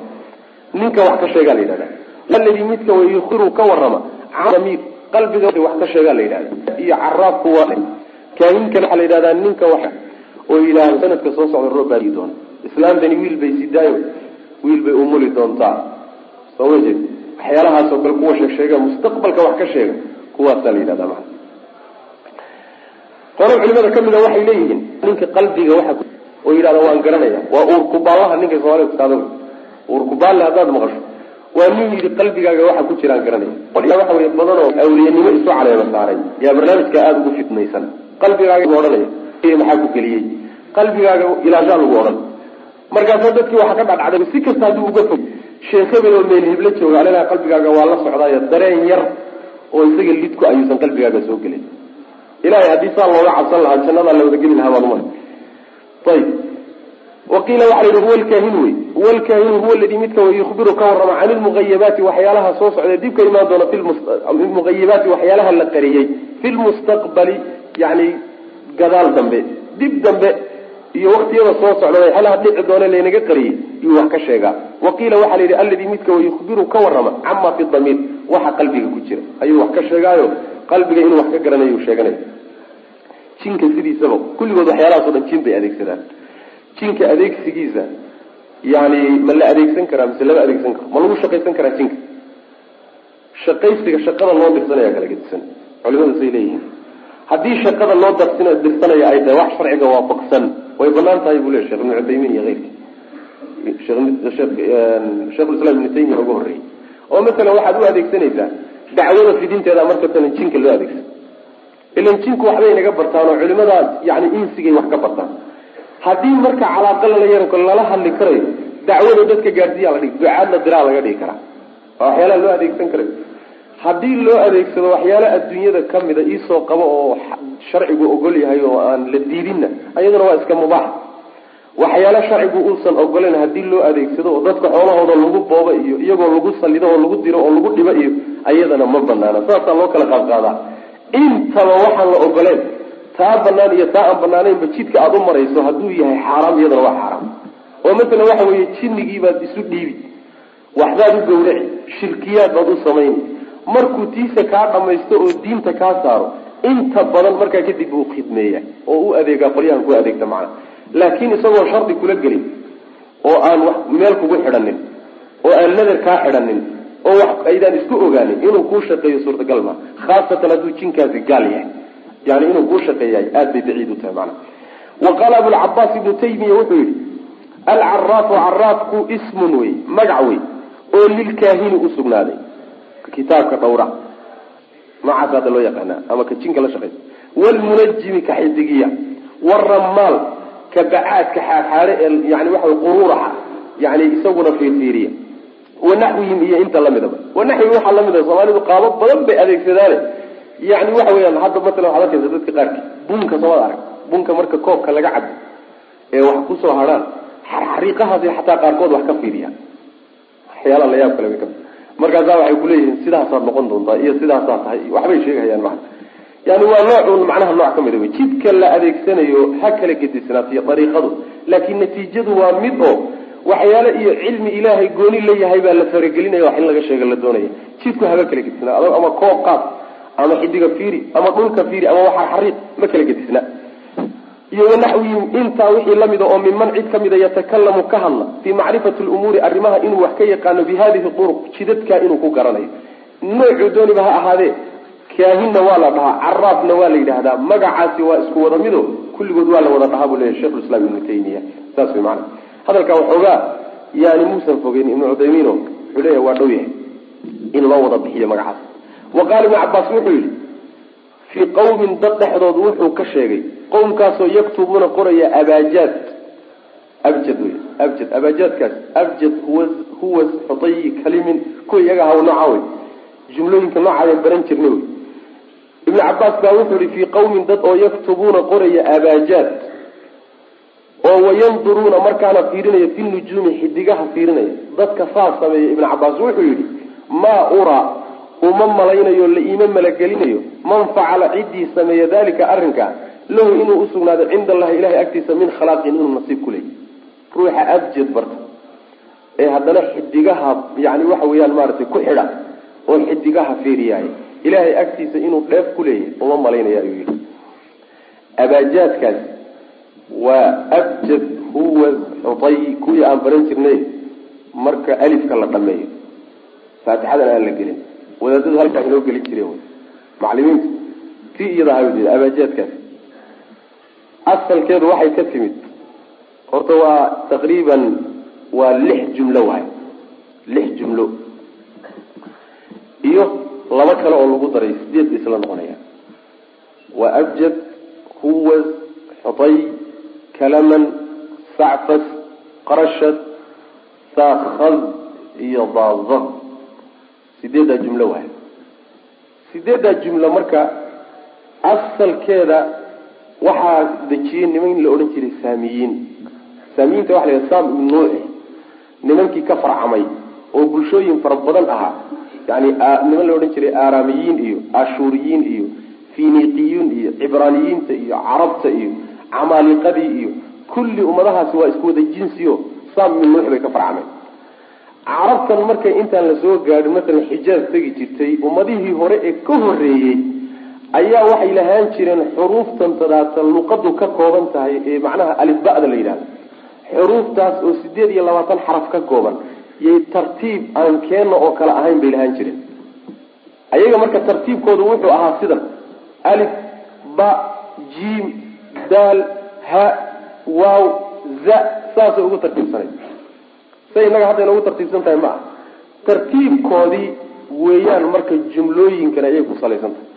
ninka wax ka sheegaa la yidhahda alladii midka wa yukhbiru ka warama can qalbiga wax ka sheegaa la yidhahda iyo caraafku waa kaahinkana waxaa la yidhahdaa ninka wax oo yidhaahdo sanadka soo socda roob baadi doona islaamtani wiil bay sidaayo wiil bay umuli doontaa soo ma waxyaalahaasoo kale kuwa sheeg sheega mustaqbalka wax ka sheega kuwaasaa la yidhahda maa qolo culimada kamida waxay leeyihiin ninka qalbiga waxa oo yidhahda waan garanaya waa uurkubaallaha ninka soomaalida iskaada uurkubaalle haddaad maqasho waa nin yidhi qalbigaaga waxa ku jiraan garanaya. Waxa wey badan oo awliyanimo isu caleema saaray yaa barnaamijka aada ugu fitnaysan qalbigaaga odhanaya maxaa ku geliyey? Qalbigaaga ilaashaa lagu odhan. Markaasa dadkii waxa ka dhadhacday si kasta hadduu uga fog sheekh hebel oo meel hiblo jooga alilaa qalbigaaga waa la socdaayo dareen yar oo isaga lidku ayuusan qalbigaaga soo gelin. Ilahay haddii saa looga cabsan lahaa jannadaa la wadageli lahaa baan umar ayib waqiila waxa la yidhi huwa lkaahin wey. Huwa lkaahinu huwa ladii midka way yukhbiru ka warrama can ilmuqayabaati waxyaalaha soo socda dib ka imaan doona muqayabaati waxyaalaha la qariyey fi lmustaqbali yani gadaal dambe dib dambe iyo waktiyada soo socda waxyaalaha dhici doone laynaga qariyey yuu wax ka sheegaa. Waqiila waxaa la yidhi alladii midka yukhbiru ka warrama cama fi damiir. Waxa qalbiga ku jira. Ayuu wax ka sheegaayo. Qalbiga inuu wax ka garanayo sheeganay jinka sidiisaba kulligood waxyaalahaasoo dhan jin bay adeegsadaan. Jinka adeegsigiisa yani ma la adeegsan karaa mise lama adeegsan karo ma lagu shaqaysan karaa jinka? Shaqaysiga shaqada loo dirsanaya kala gedisan. Culimadu say leeyihiin. Haddii shaqada loo darsin dirsanaya ay tahay wax sharciga waafaqsan way bannaan tahay buu le shekh ibnu cuthaymiin iyo keyrkii shekhulislaam ibnu taymiya uga horreeyey oo masalan waxaad u adeegsanaysaa dacwada fidinteeda markatalan jinka loo adeegsan. Ilan jinku waxbay naga bartaan oo culimadaas yani insigay wax ka bartaan. Haddii marka calaaqa lala yeeranko lala hadli karayo dacwada dadka gaadhsiiyaa la dhigi ducaadna diraa laga dhigi karaa. Waa waxyaalaha loo adeegsan karayo haddii loo adeegsado waxyaala adduunyada kamida iisoo qabo oo sharcigu ogol yahay oo aan la diidinna ayaduna waa iska mubaax. Waxyaala sharcigu uusan ogolen haddii loo adeegsado oo dadka xoolahooda lagu boobo iyo iyagoo lagu salido oo lagu diro oo lagu dhibo iyo ayadana ma banaana saasaa loo kala qaadqaadaa intaba waxaan la ogoleen taa banaan iyo taa aan banaanaynba jidka aada u marayso hadduu yahay xaaraam iyadana waa xaaraam. Oo masalan waxa weeye jinnigiibaad isu dhiibi waxbaad u gawraci shirkiyaad baad u samayni markuu tiisa kaa dhamaysto oo diinta kaa saaro inta badan markaa kadib buu khidmeeya oo u adeegaa qolyahan ku adeegta macana laakiin isagoo shardi kula gelin oo aan wax meel kugu xidhanin oo aan nadar kaa xidhanin oo wax aydaan isku ogaanin inuu kuu shaqeeyo suurtagal ma khaasatan hadduu jinkaasi gaal yahay. Yani inuu kuu shaqeeyahay aada bay baciid u tahay macana wa qaala abulcabaas ibnu taymiya wuxuu yihi alcaraafu caraafku ismun wey magac wey oo lilkaahini usugnaaday kitaabka dhawra noocaas hadda loo yaqaana ama ka jinka la shaqeysa wlmunajimi ka xidigiya wramaal ka bacaadka xaarxaare ee yani waxa quruuraxa yani isaguna fiirfiiriya wanaxwihim iyo inta lamidaba wanaxwihim waxaa lamida soomaalidu qaabo badan bay adeegsadaane yani waxa weyaan hadda matalan waxaad arkaysa dadka qaarkii bunka soomad arag. Bunka marka koobka laga cabo ee wax ku soo hadhaan xariiqahaas xataa qaarkood wax ka fiiriyaan waxyaalaha layaab kale ka markaasaa waxay kuleeyihiin sidaasaad noqon doontaa iyo sidaasaa tahay waxbay sheegahayaan maa yani waa noocun macnaha nooc ka mida wey jidka la adeegsanayo ha kala gedisnaatiyo dariiqadu laakiin natiijadu waa mid oo waxyaale iyo cilmi ilaahay gooni leeyahay baa la faragelinaya wax in laga sheega la doonaya. Jidku haba kala gedisnaa ama koob qaad ama xidiga fiiri ama dhulka fiiri ama waxaa xariiq ma kala gedisna iyo wanaxwihim intaa wixii lamida oo minman cid kamida yatakalamu ka hadla fii macrifati lumuuri arrimaha inuu wax ka yaqaano bi hadihi uruq jidadkaa inuu ku garanayo. Noocuu dooniba ha ahaadee kaahinna waa la dhahaa caraafna waa la yidhaahdaa magacaasi waa isku wada mido kulligood waa la wada dhahaa buu leeyahy shekhulislaam ibnu taymiya saas way maana hadalkaa waxoogaa yani muusan fogeyn ibnu cuthaymiino wuxuu leeyahay waa dhow yahay in loo wada bixiyo magacaas. Wa qaala ibnu cabaas wuxuu yihi fii qawmin dad dhexdood wuxuu ka sheegay qowmkaasoo yaktubuuna qoraya abajaad. Abjad wey abjad abajaadkaas. Abjad huwa huwa xutayi kalimin kuwa iyaga nooca wey jumlooyinka noocaayaan baran jirnay wey ibnu cabaas baa wuxuu yihi fii qawmin dad oo yaktubuuna qoraya abajaad oo wayanduruuna markaana fiirinaya fi nujuumi xidigaha fiirinaya. Dadka saas sameeya ibnu cabaas wuxuu yihi maa uraa uma malaynayo la iima malagelinayo man facala ciddii sameeya dalika arrinkaa lahu inuu usugnaado cinda allahi ilahay agtiisa min khalaaqin inuu nasiib ku leeyay ruuxa abjad barta. Ee haddana xidigaha yani waxa weeyaan maaragtay ku xidha oo xidigaha fiiriyaay ilahay agtiisa inuu dheef ku leeyahy uma malaynaya ayuu yihi abaajaadkaas waa abjad huwa xutay kuwii aan baran jirnay marka alifka la dhameeyo faatixadan aan la gelin wadaadadu halkaa inoo gelin jireen macalimiintu ti iyada abaajaadkaas asalkeedu waxay ka timid. Horta waa taqriiban waa lix jumlo waay. Lix jumlo. Iyo laba kale oo lagu daray sideed ba isla noqonaya waa abjad huwas xutay kalaman sacfas qarashad saakad iyo daada sideeddaa jumlo waay. Sideeddaa jumlo marka asalkeeda waxaa dejiyey niman la odhan jiray saamiyiin. Saamiyiinta waxa la sam ibn nuuci nimankii ka farcamay oo bulshooyin fara badan ahaa. Yani niman la odhan jiray aaraamiyiin iyo ashuuriyiin iyo finiqiyuun iyo cibraaniyiinta iyo carabta iyo camaaliqadii iyo kulli ummadahaasi waa isku wada jinsio sam ibn nuuc bay ka farcameen carabtan markay intaan la soo gaadhin masalan xijaaz tegi jirtay ummadihii hore ee ka horeeyey ayaa waxay lahaan jireen xuruuftan tadaata luqadu ka kooban tahay ee macnaha alifba'da la yidhahdo xuruuftaas oo sideed iyo labaatan xaraf ka kooban yay tartiib aan keenna oo kale ahayn bay lahaan jireen. Ayaga marka tartiibkoodu wuxuu ahaa sidan alif ba jiim daal ha waaw za saasay ugu tartiibsanay say innaga hadda ina ugu tartiibsan tahay ma ah tartiibkoodii weeyaan marka jumlooyinkan ayay ku salaysan tahay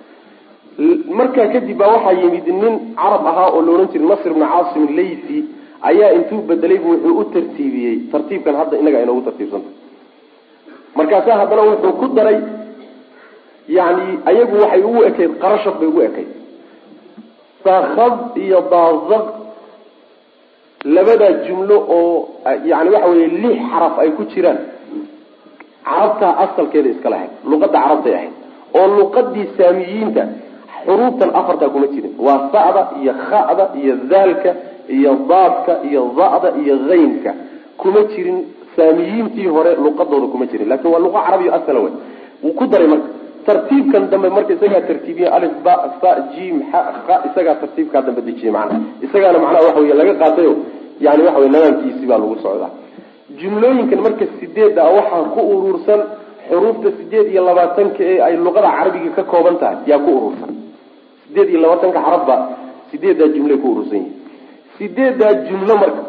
markaa kadib baa waxaa yimid nin carab ahaa oo la odhan jiray nasr ibni caasim laythi ayaa intuu bedelaybu wuxuu u tartiibiyey tartiibkan hadda inaga ayna ugu tartiibsantahay. Markaasaa haddana wuxuu ku daray yani ayagu waxay ugu ekayd qarashad bay ugu ekayd. Saakad iyo daazaq labadaa jumlo oo yani waxa weye lix xaraf ay ku jiraan. Carabtaa asalkeeda iska lahayd luqadda carabtay ahayd oo luqadii saamiyiinta xuruuftan afartaa kuma jirin. Waa sa'da iyo kha'da iyo daalka iyo daadka iyo da'da iyo haynka kuma jirin. Saamiyiintii hore luqadooda kuma jirin laakiin waa luqa carabiyo asala wey wuu ku daray marka tartiibkan dambe marka isagaa tartiibiye alif ba sa jim xa ha isagaa tartiibkaa dambe dejiyey macnaha isagaana macnaha waxa wey laga qaatayo yani waxa wey nadaamkiisii baa lagu socdaa. Jumlooyinkan marka sideedda a waxaa ku urursan xuruufta sideed iyo labaatanka ee ay luqada carabiga ka kooban tahay yaa ku urursan. Sideed iyo labaatanka xarafba sideeddaa jumlay ku urursan yihiin sideeddaa jumlo marka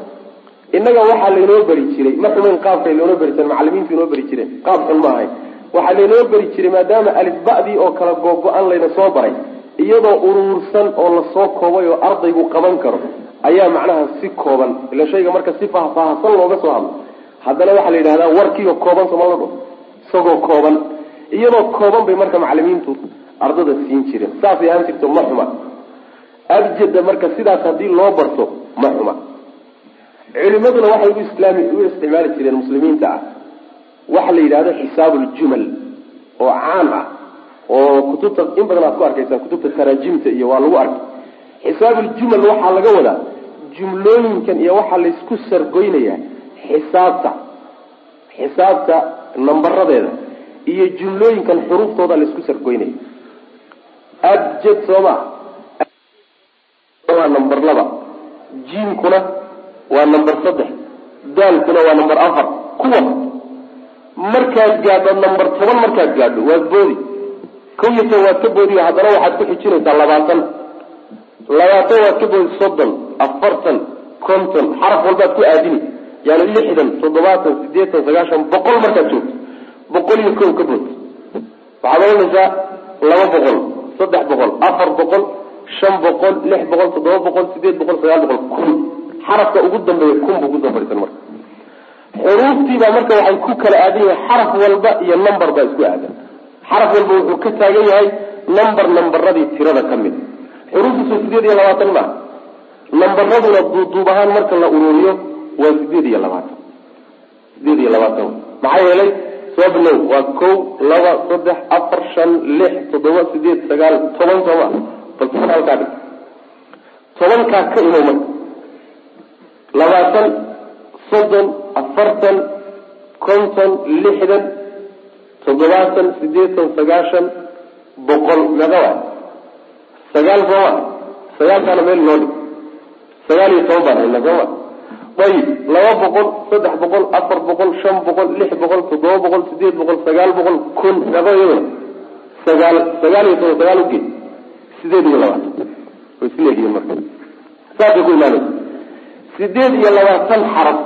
innaga waxaa laynoo beri jiray ma xumayn qaabkay loonoo beri jiren macalimiintu inoo beri jireen qaab xun ma ahayn waxaa laynoo beri jiray maadaama alifba'dii oo kala googo-an layna soo baray iyadoo urursan oo la soo koobay oo ardaygu qaban karo ayaa macnaha si kooban ila shayga marka si faahfaahsan looga soo hadlo. Haddana waxaa la yidhahdaa warkiioo kooban sooma la dho isagoo kooban. Iyadoo kooban bay marka macalimiintu ardada siin jireen. Saasay ahaan jirto ma xuma. Abjada marka sidaas haddii loo barto ma xuma. Culimaduna waxay u islaami u isticmaali jireen muslimiinta ah waxa la yidhahdo xisaabu ljumal oo caan ah oo kutubta in badan aad ku arkaysaan kutubta taraajimta iyo waa lagu arkay xisaabuuljumal waxaa laga wadaa jumlooyinkan iyo waxaa laysku sargoynayaa xisaabta xisaabta nambaradeeda iyo jumlooyinkan xuruuftooda laysku sargoynaya abjad sooma waa number laba jiimkuna waa number saddex daalkuna waa number afar kuwa markaad gaadho number toban markaad gaadho waad boodi. Kow iyo toban waad ka boodiyo haddana waxaad ku xijinaysaa labaatan. Labaatan waad ka boodi soddon afartan konton xaraf walbaad ku aadini. Yani lixdan toddobaatan sideetan sagaashan boqol markaad joogto. Boqol iyo kow ka bood waxaad oranaysaa laba boqol saddex boqol afar boqol shan boqol lix boqol toddoba boqol sideed boqol sagaal boqol kun. Xarafka ugu dambeeya kun buu ku soo fadhiisan marka xuruuftiibaa marka waxay ku kala aadan yahay xaraf walba iyo number baa isku aadan. Xaraf walba wuxuu ka taagan yahay number nambaradii tirada ka mid. Xuruuftiisu sideed iyo labaatan maa nambaraduna duuduub ahaan marka la ururiyo waa sideed iyo labaatan. Sideed iyo labaatan. Maxaa yeelay soo bilow waa kow laba saddex afar shan lix toddoba sideed sagaal toban sooma bal dhig. Tobankaa ka imow marka. Labaatan soddon afartan konton lixdan toddobaatan sideetan sagaashan boqol waay. Sagaal sooma sagaalkaana meel noo dhig sagaal iyo toban baan hayna sooma ayib laba boqol saddex boqol afar boqol shan boqol lix boqol toddoba boqol sideed boqol sagaal boqol kun meeqa iyaduna sagaal sagaal iyo toban sagaal ugeed. Sideed iyo labaatan. Way isleegihiin marka. Saasay ku imaanaysa sideed iyo labaatan xaraf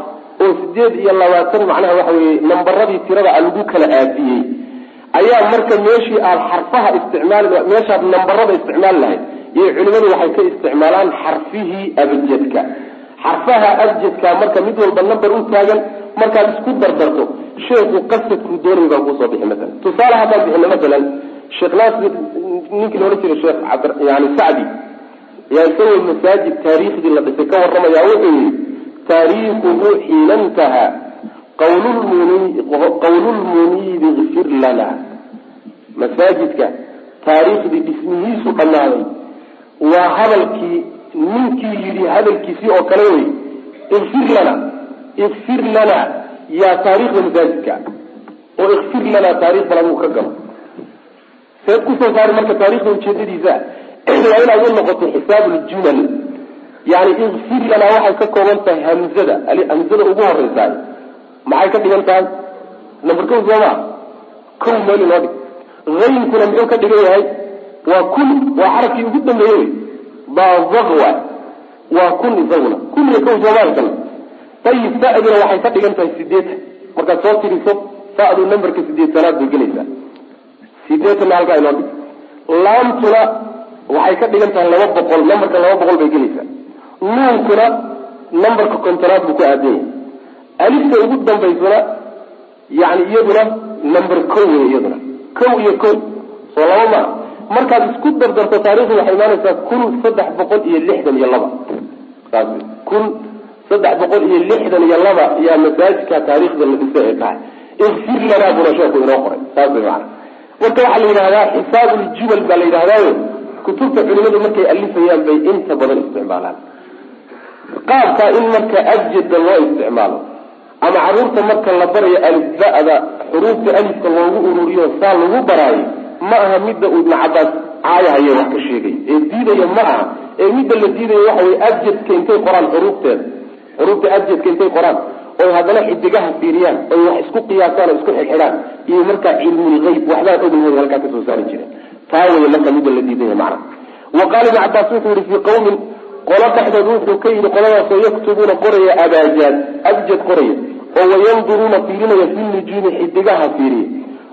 oo sideed iyo labaatan macnaha waxa weeye nambaradii tirada a lagu kala aadiyey. Ayaa marka meeshii aada xarfaha isticmaali meeshaad nambarada isticmaali lahayd iyo culimadu waxay ka isticmaalaan xarfihii abjadka. Xarfaha abjadka marka mid walba number u taagan markaad isku dardarto sheekhu qasadkuu doonay baa kuusoo bixi masalan tusaale haddaan bixino masalan sheekh naasir ninkii laodhan jiray sheekh yani sacdi yaa isagoo masaajid taariikhdii la dhisay ka warramaya wuxuu yihi taariikuhu xiina intahaa qawlulmuniidi ikfir lana. Masaajidka taariikhdii dhismihiisu dhammaaday. Waa hadalkii ninkii yidhi hadalkiisii oo kale wey ikfir lana ikfir lana yaa taariikhda masaajidka. Oo ikfir lana taarikh baladuu ka galo. Seed ku soo saari marka taarikhda ujeedadiisa waa inaad u noqoto xisaabu ljumal yani ikfir lanaa waxay ka kooban tahay hamzada. Hamzada ugu horeysaay maxay ka dhigan tahay? Number kow sooma kow meel inoo dhig haynkuna muxuu ka dhigan yahay? Waa kun waa xarafkii ugu dambeeyey wey. Baabaq waay. Waa kun isaguna kun iyo kow soomaalkana ayib fa'duna waxay ka dhigan tahay sideetan markaad soo tiriso fa'du numberka sideetanaad bay gelaysaa. Sideetanna halkaa inoo dhig. Laamtuna waxay ka dhigan tahay laba boqol. Numberka laba boqol bay gelaysaa nuunkuna numberka kontonaad buu ku aadan yahay alifta ugu dambaysuna yani iyaduna number kow wey iyaduna. Kow iyo kow soo laba maa markaad isku dardarto taarikhdu waxay imaanaysaa kun saddex boqol iyo lixdan iyo laba. Saas kun saddex boqol iyo lixdan iyo laba yaa masaajidka taarikhda la dhiso ee tahay ikfir lanaa buna sheeku inoo qoray. Saas way macana marka waxaa la yidhahdaa xisaabuljubal baa la yidhahdaayo kutubta culimadu markay alifayaan bay inta badan isticmaalaan qaabka in marka abjada loo isticmaalo ama carruurta marka la barayo alifba'da xuruufta alifka loogu ururiyo saa lagu baraayo ma aha midda uu ibnu cabaas caayahaye wax ka sheegay. Ee diidaya ma aha. Ee midda la diidaya waxa wey abjadka intay qoraan xuruufteeda xuruufta abjadka intay qoraan oy haddana xidigaha fiiriyaan oy wax isku qiyaasaan oo isku xidxidhaan iyo markaa cilmulgeyb waxbaan ogahood halkaa ka soo saari jireen taa wey marka midda la diidaya macna. Wa qaala ibnu cabaas wuxuu yihi fii qawmin qolo dhexdood wuxuu ka yidhi qoladaasoo yaktubuuna qoraya abaajaad abjad qoraya oo wayanduruuna fiirinaya fi xidigaha fiiriya.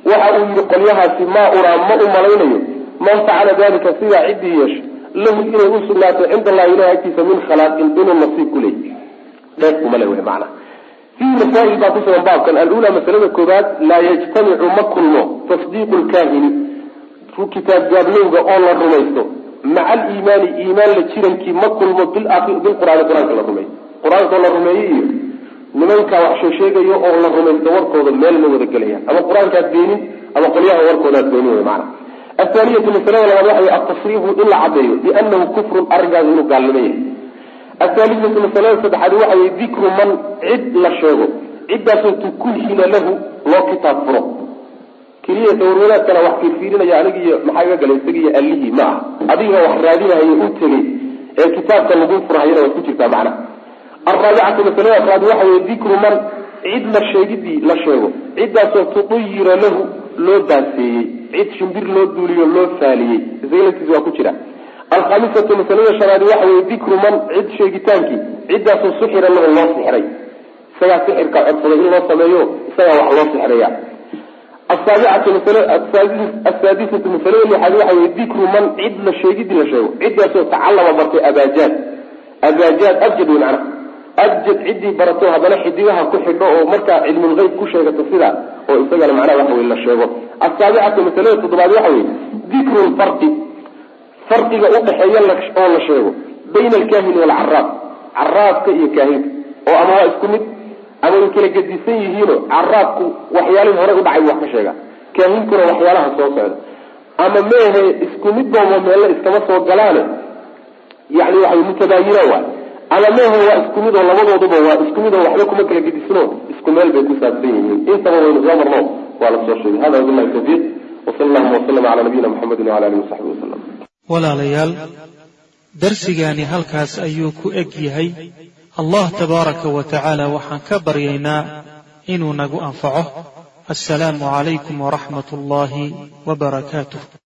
Waxa uu yihi qolyahaasi maa uraa ma u malaynayo. Man facala dalika sidaa ciddii yeesho lahu inay u sugnaato cinda allahi ilahi agtiisa min khalaaqin inuu nasiib ku leey dheefkumale wey macna fiihi masaa'il baa kusugan baabkan. Alula masalada koobaad laa yajtamicu ma kulmo tasdiiqu lkaahini kitaab gaablowga oo la rumaysto maca aliimaani iimaan la jirankii ma kulmo bilqur'aani qur'aanka la rumeeyo qur'aankoo la rumeeyo iyo nimankaa wax sheesheegayo oo la rumaysto warkooda meel ma wada gelayaan ama qur'aankaad beenin ama qolyaha warkoodaad beenin wey maana athaaniyatu masalada labaad waxa wey altasriifu in la caddeeyo bianahu kufrun arrinkaas inuu gaalnimo yahay. Athaalithatu masalada saddexaad waxa wey dikru man cid la sheego. Ciddaasoo tukuhina lahu loo kitaab furo keliya tawarwadaadkana wax fiirfiirinaya anigiiyo maxaa iga galay isagiiyo allihii ma ah adiga wax raadinahayo u tegey ee kitaabka lagu furhayana waad ku jirtaa macna. Alraabicatu masalada afraad waxa weye dikru man cid la sheegidii la sheego. Ciddaasoo tuduyira lahu loo baaseeyey. Cid shimbir loo duuliyo loo faaliyey. Isaga laftiisa waa ku jira. Alkhamisatu masalada shanaad waxa weye dikru man cid sheegitaankii ciddaasoo suxira lahu loo sixray. Isagaa sixirka codsaday in loo sameeyo isagaa wax loo sixraya asaadisatu masalada lixaad waxa weye dikru man cid la sheegidii la sheego ciddaasoo tacallama bartay abaajaad abaajaad abjad wey macna abjad ciddii barato haddana xidigaha ku xidho oo markaa cilmulgeyb ku sheegato sidaa oo isagana macnaha waxa wey la sheego asaabicatu masalada toddobaad waxa weye dikru lfarqi farqiga udhexeeya oo la sheego bayna alkaahini waalcaraab caraabka iyo kaahinka oo ama waa isku mid ama way kala gedisan yihiino caraabku waxyaalihii horey udhacay wax ka sheega kaahinkuna waxyaalaha soo socda. Ama meehe isku mid meelle iskama soo galaane yani waxa mutabaayina waay ama meehe waa isku mid oo labadooduba waa isku mid oo waxba kuma kala gedisno isku meel bay ku saabsan yihiin. Intaba waynu soo marno waa la soo sheegay. Hada wabillahi tawfiiq wasala allahuma wasalama calaa nabiyina muxamedin wala alihi wasaxbi wasalam walaalayaal darsigaani halkaas ayuu ku eg yahay allah tabaaraka wa tacaala waxaan ka baryaynaa inuu nagu anfaco. Assalaamu calaykum waraxmat ullaahi wa barakaatuh